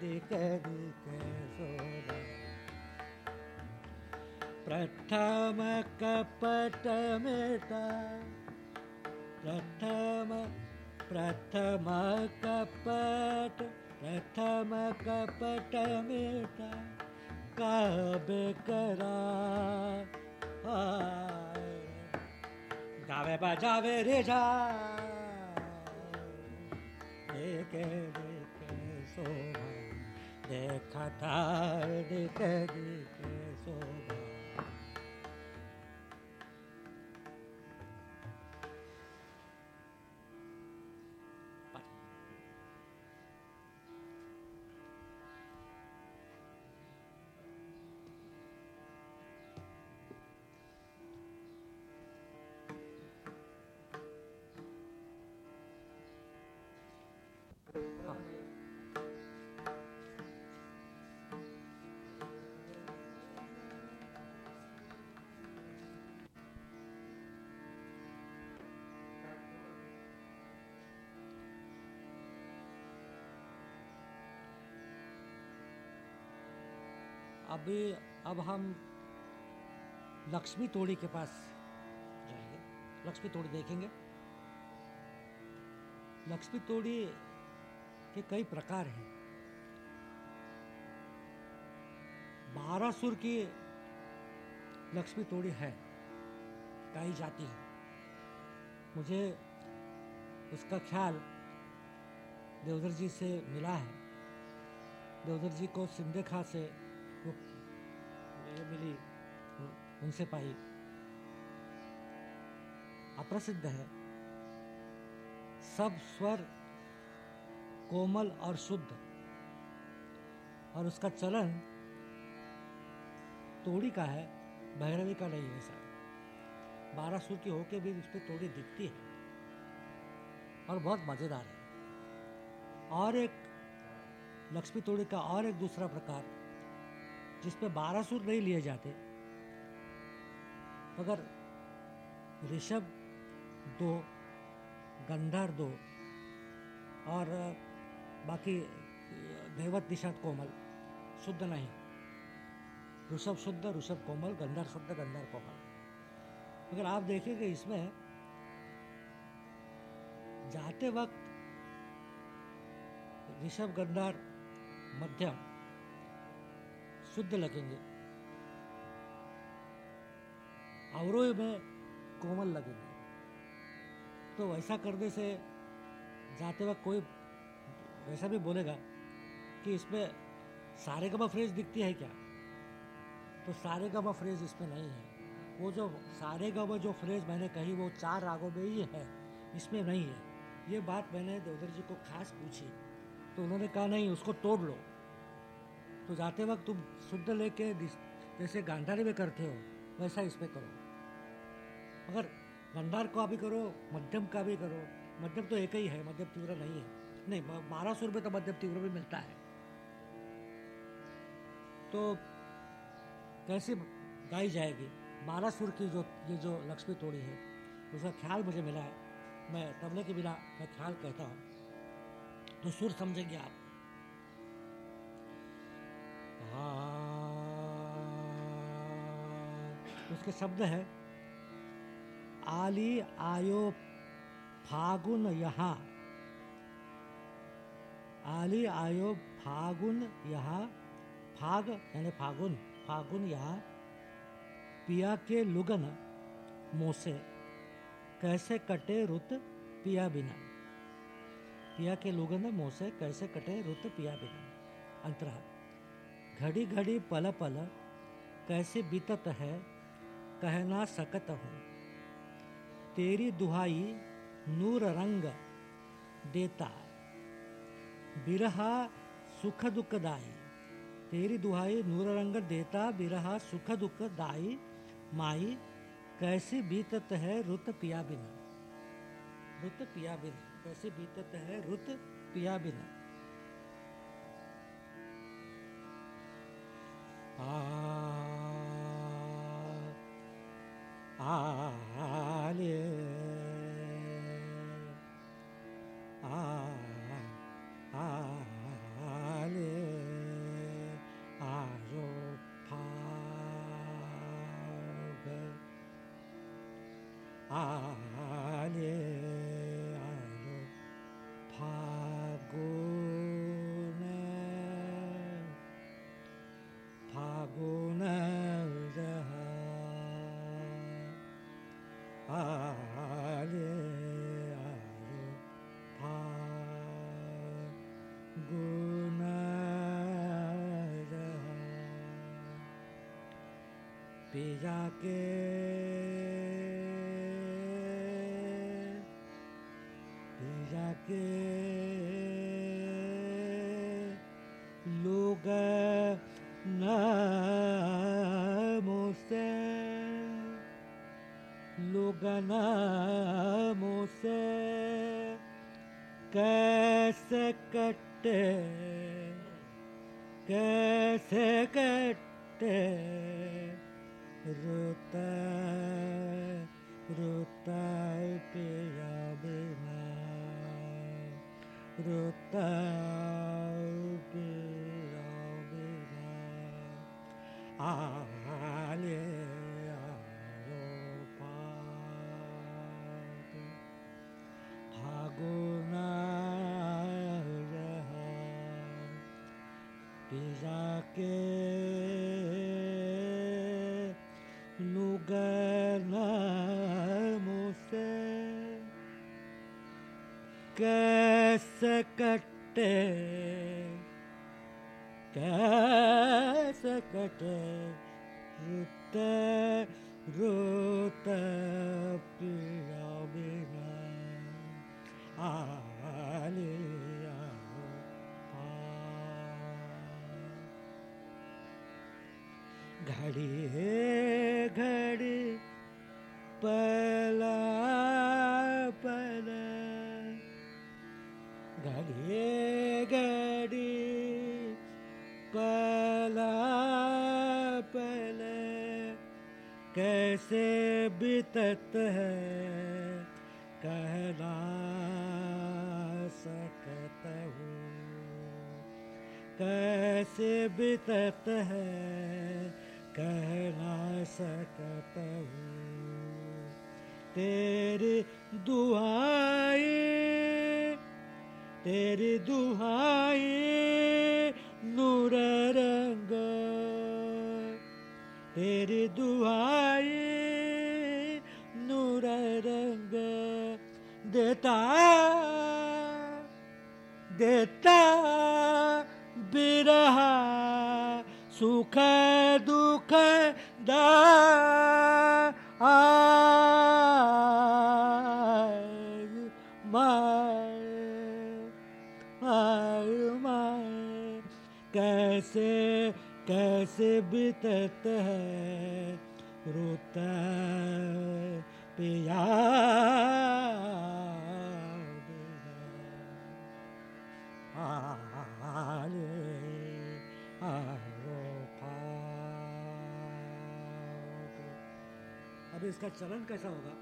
दिके दिके शोभा प्रथम कपट मेटा प्रथम प्रथम कपट प्रथम कपट मेटा कबे करा। गावे बजावे रे जा देखे देखे शोभा देखा था देखे देखे शोभा अभी अब हम लक्ष्मी तोड़ी के पास जाएँगे। लक्ष्मी तोड़ी देखेंगे। लक्ष्मी तोड़ी के कई प्रकार हैं। बारह सुर की लक्ष्मी तोड़ी है, गाई जाती है। मुझे उसका ख्याल देवधर जी से मिला है। देवधर जी को सिंधे खां से वो मिली उनसे पाई। अप्रसिद्ध है। सब स्वर कोमल और शुद्ध। और उसका चलन तोड़ी का है, भैरवी का नहीं है सर। बारह सुर की होके भी उस पर तोड़ी दिखती है। और बहुत मज़ेदार है। और एक लक्ष्मी तोड़ी का और एक दूसरा प्रकार। जिसपे बारह सुर नहीं लिए जाते। मगर ऋषभ दो गंधर दो, और बाकी दैवत निषाद कोमल, शुद्ध नहीं। ऋषभ शुद्ध, ऋषभ कोमल गंधर शुद्ध गंधर कोमल। मगर आप देखेंगे इसमें जाते वक्त ऋषभ गंधर मध्यम शुद्ध लगेंगे। अवरोह में कोमल लगेंगे। तो वैसा करने से जाते वक्त कोई वैसा भी बोलेगा कि इसमें सारे गमा फ्रेज दिखती है क्या? तो सारे गमा फ्रेज इसमें नहीं है। वो जो सारे गमा जो फ्रेज मैंने कही, वो चार रागों में ही है। इसमें नहीं है। ये बात मैंने देवधर जी को खास पूछी। तो उन्होंने कहा, नहीं, उसको तोड़ लो। तो जाते वक्त तुम शुद्ध लेके जैसे गांधारी में करते हो, वैसा इसमें करो। मगर गंधार का भी करो, मध्यम का भी करो, मध्यम तो एक ही है, मध्यम तीव्र नहीं है। नहीं बारह सौ रुपये तो मध्यम तीव्र भी मिलता है। तो कैसे गाई जाएगी? बारह सुर की जो, ये जो लक्ष्मी तोड़ी है, उसका ख्याल मुझे मिला है। मैं तबले के बिना, मैं ख्याल कहता हूँ। तो सुर समझेंगे आप। उसके शब्द है, आली आयो फागुन यहाँ। आली आयो फागुन यहाँ, फाग यानी फागुन फागुन यहाँ, पिया के लुगन मोसे, कैसे कटे रुत पिया बिना। पिया के लुगन मोसे, कैसे कटे रुत पिया बिना। अंतरा घड़ी घड़ी पल पल कैसे बीतत है कहना सकत हूँ। तेरी दुहाई नूर रंग देता बिरहा सुख दुखदाई तेरी दुहाई नूर रंग देता, बिरहा सुख दुखदाई माई, कैसे बीतत है रुत पिया बिना? रुत पिया बिना, कैसे बीतत है रुत पिया बिना? ah ah ah ah पिया के कनामों से कैसे कटे कैसे कटे? रोता रोता रोता ततः तो इसका चलन कैसा होगा?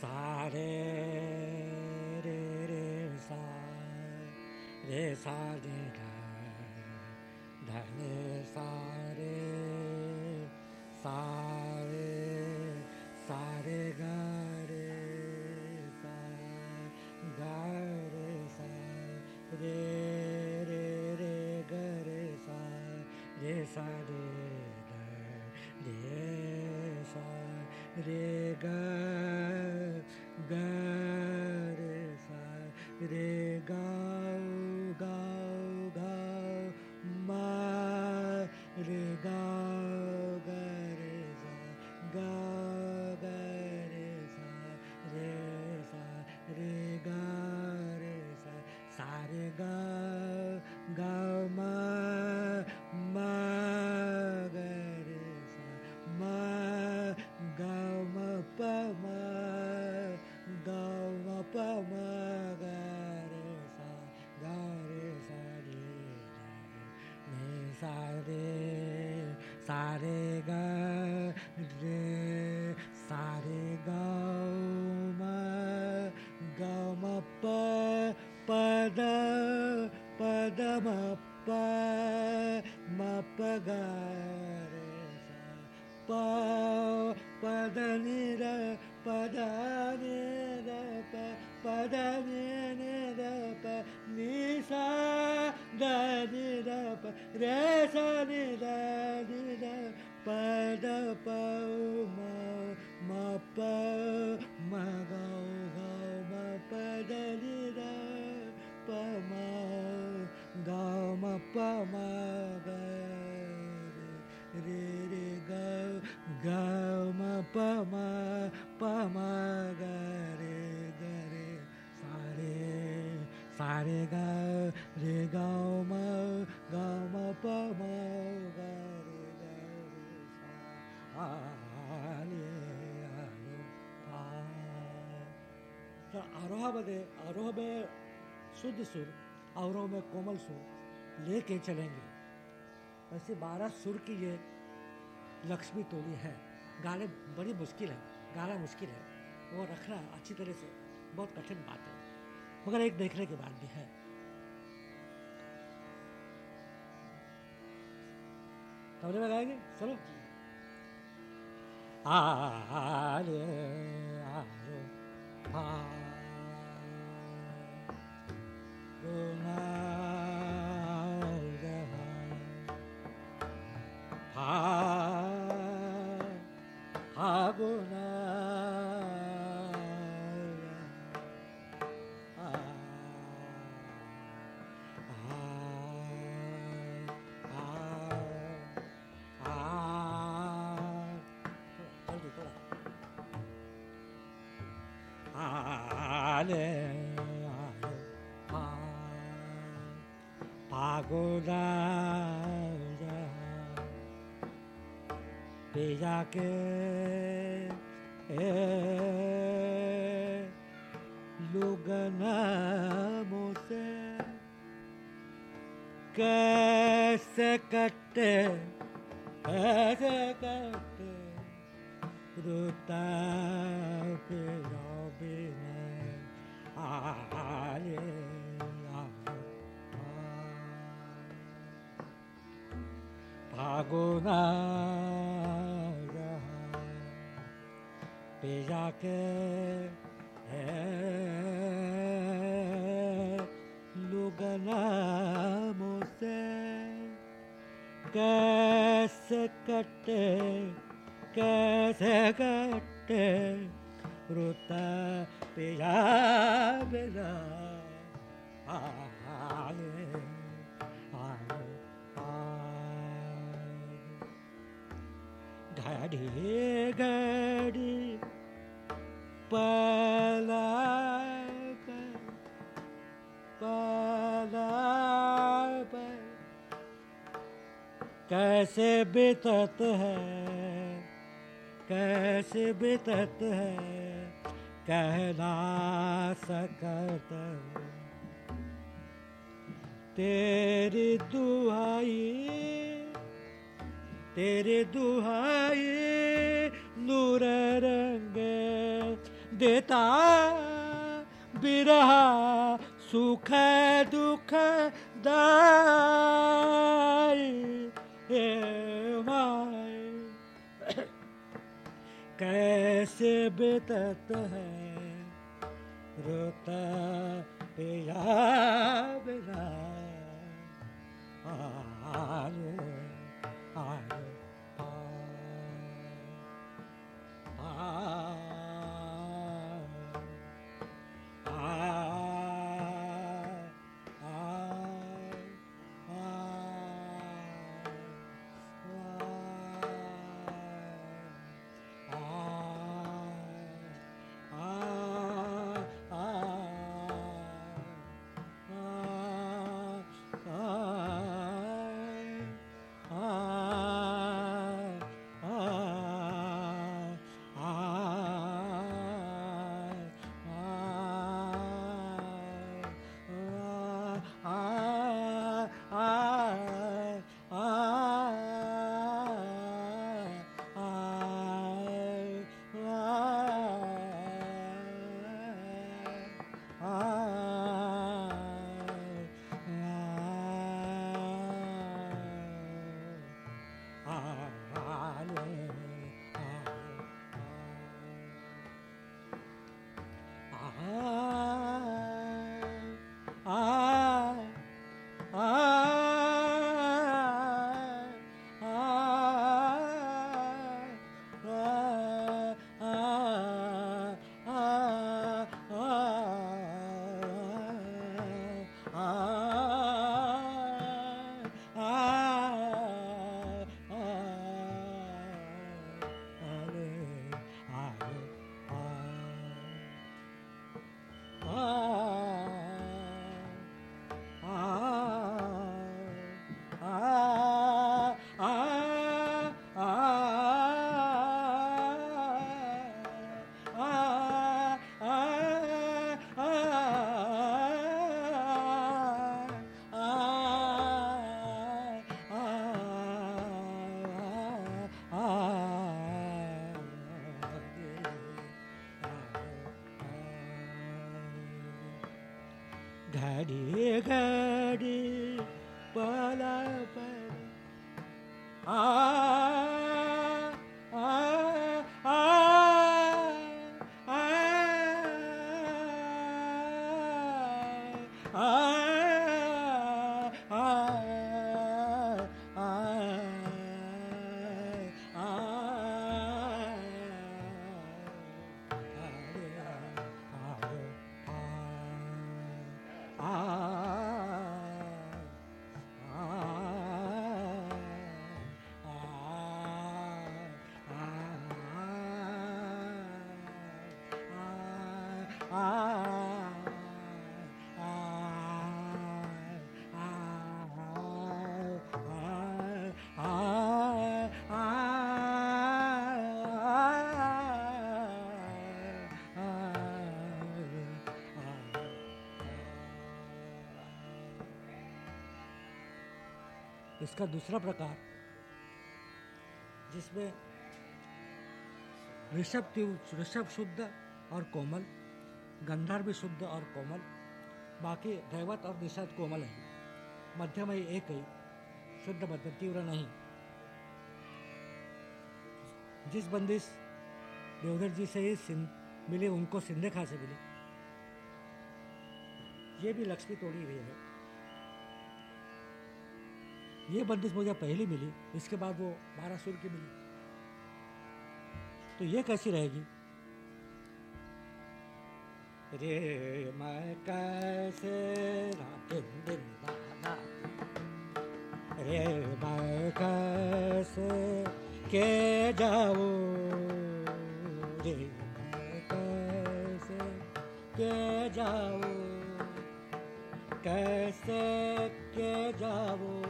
सारे रे रे सा रे सा रे रे ग रे ग म ग म प म ग रे ग रे सा आ ले आ लो आ तर आरोहामध्ये आरोह में शुद्ध सुर अवरोह में कोमल सुर लेके चलेंगे वैसे बारह सुर की ये लक्ष्मी टोली है गाने बड़ी मुश्किल है गाना मुश्किल है वो रखना अच्छी तरह से बहुत कठिन बात है मगर एक देखने के बाद भी है। तबले में गाएँगे चलो। आरे आरे आ बितत है? कैसे बितत है? कहना सकत तेरी दुहाई, तेरे दुहाई नूर रंग देता। बिरहा सुख दुख दाई बितत है रोता पिया घड़ी घड़ी इसका दूसरा प्रकार, जिसमें ऋषभ ऋषभ शुद्ध और कोमल गंधार भी शुद्ध और कोमल, बाकी दैवत और निषाद कोमल है। मध्यम ही एक ही, शुद्ध मध्यम तीव्र नहीं। जिस बंदिश देवधर जी से ही मिली, उनको सिंधे खा से मिले। ये भी लक्ष्मी तोड़ी हुई है। ये बंदिश मुझे पहली मिली, इसके बाद वो बारह सुर की मिली। तो ये कैसी रहेगी? रे मैं कैसे दिन रे मैं कैसे के जाओ रे मैं कैसे के जाओ कैसे के जाऊँ?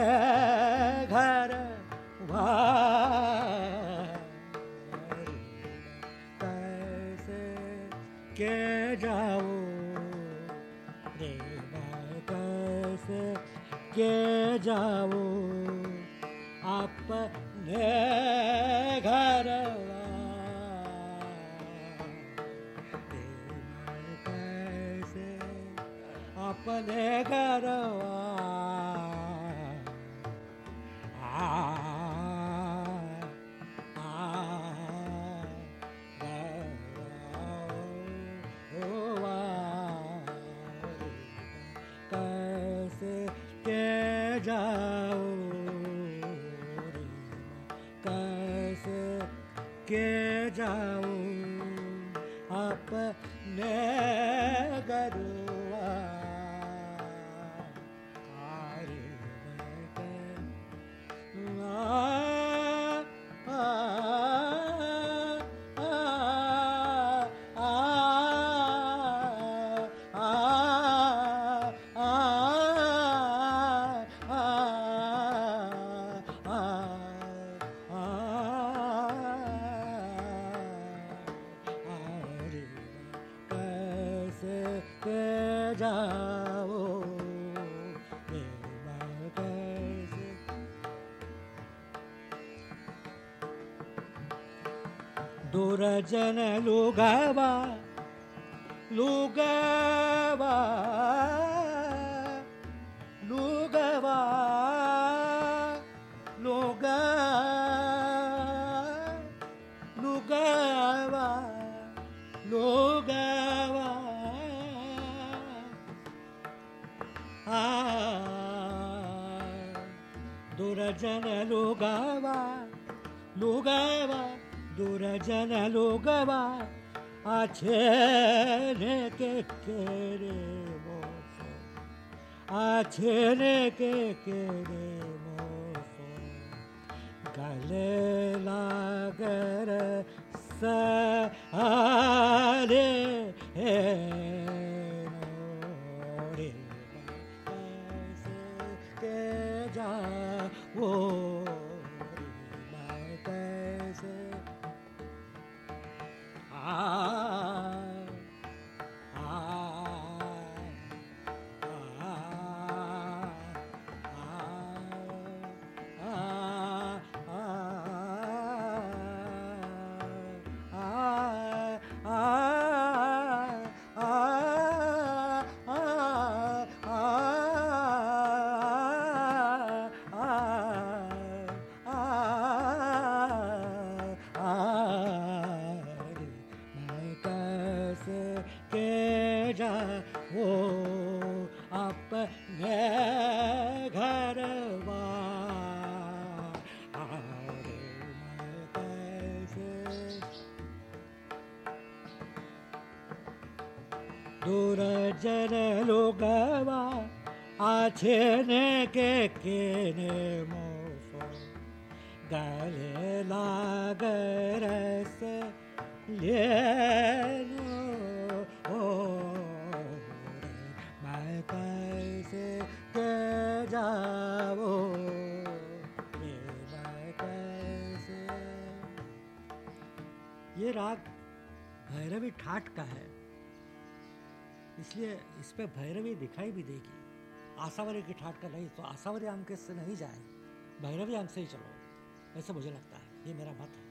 yeah. [laughs] जाओ। दूर जन लुगावा। लोगावा लोगावा दुरजन लोगावा आछे रे के केरे मोसो आछे रे के केरे मोसो गले लागरे स आ आशावरी की ठाट कर नहीं तो आशावरी आम के से नहीं जाए? भैरवी आम से ही चलो। ऐसे मुझे लगता है, ये मेरा मत है।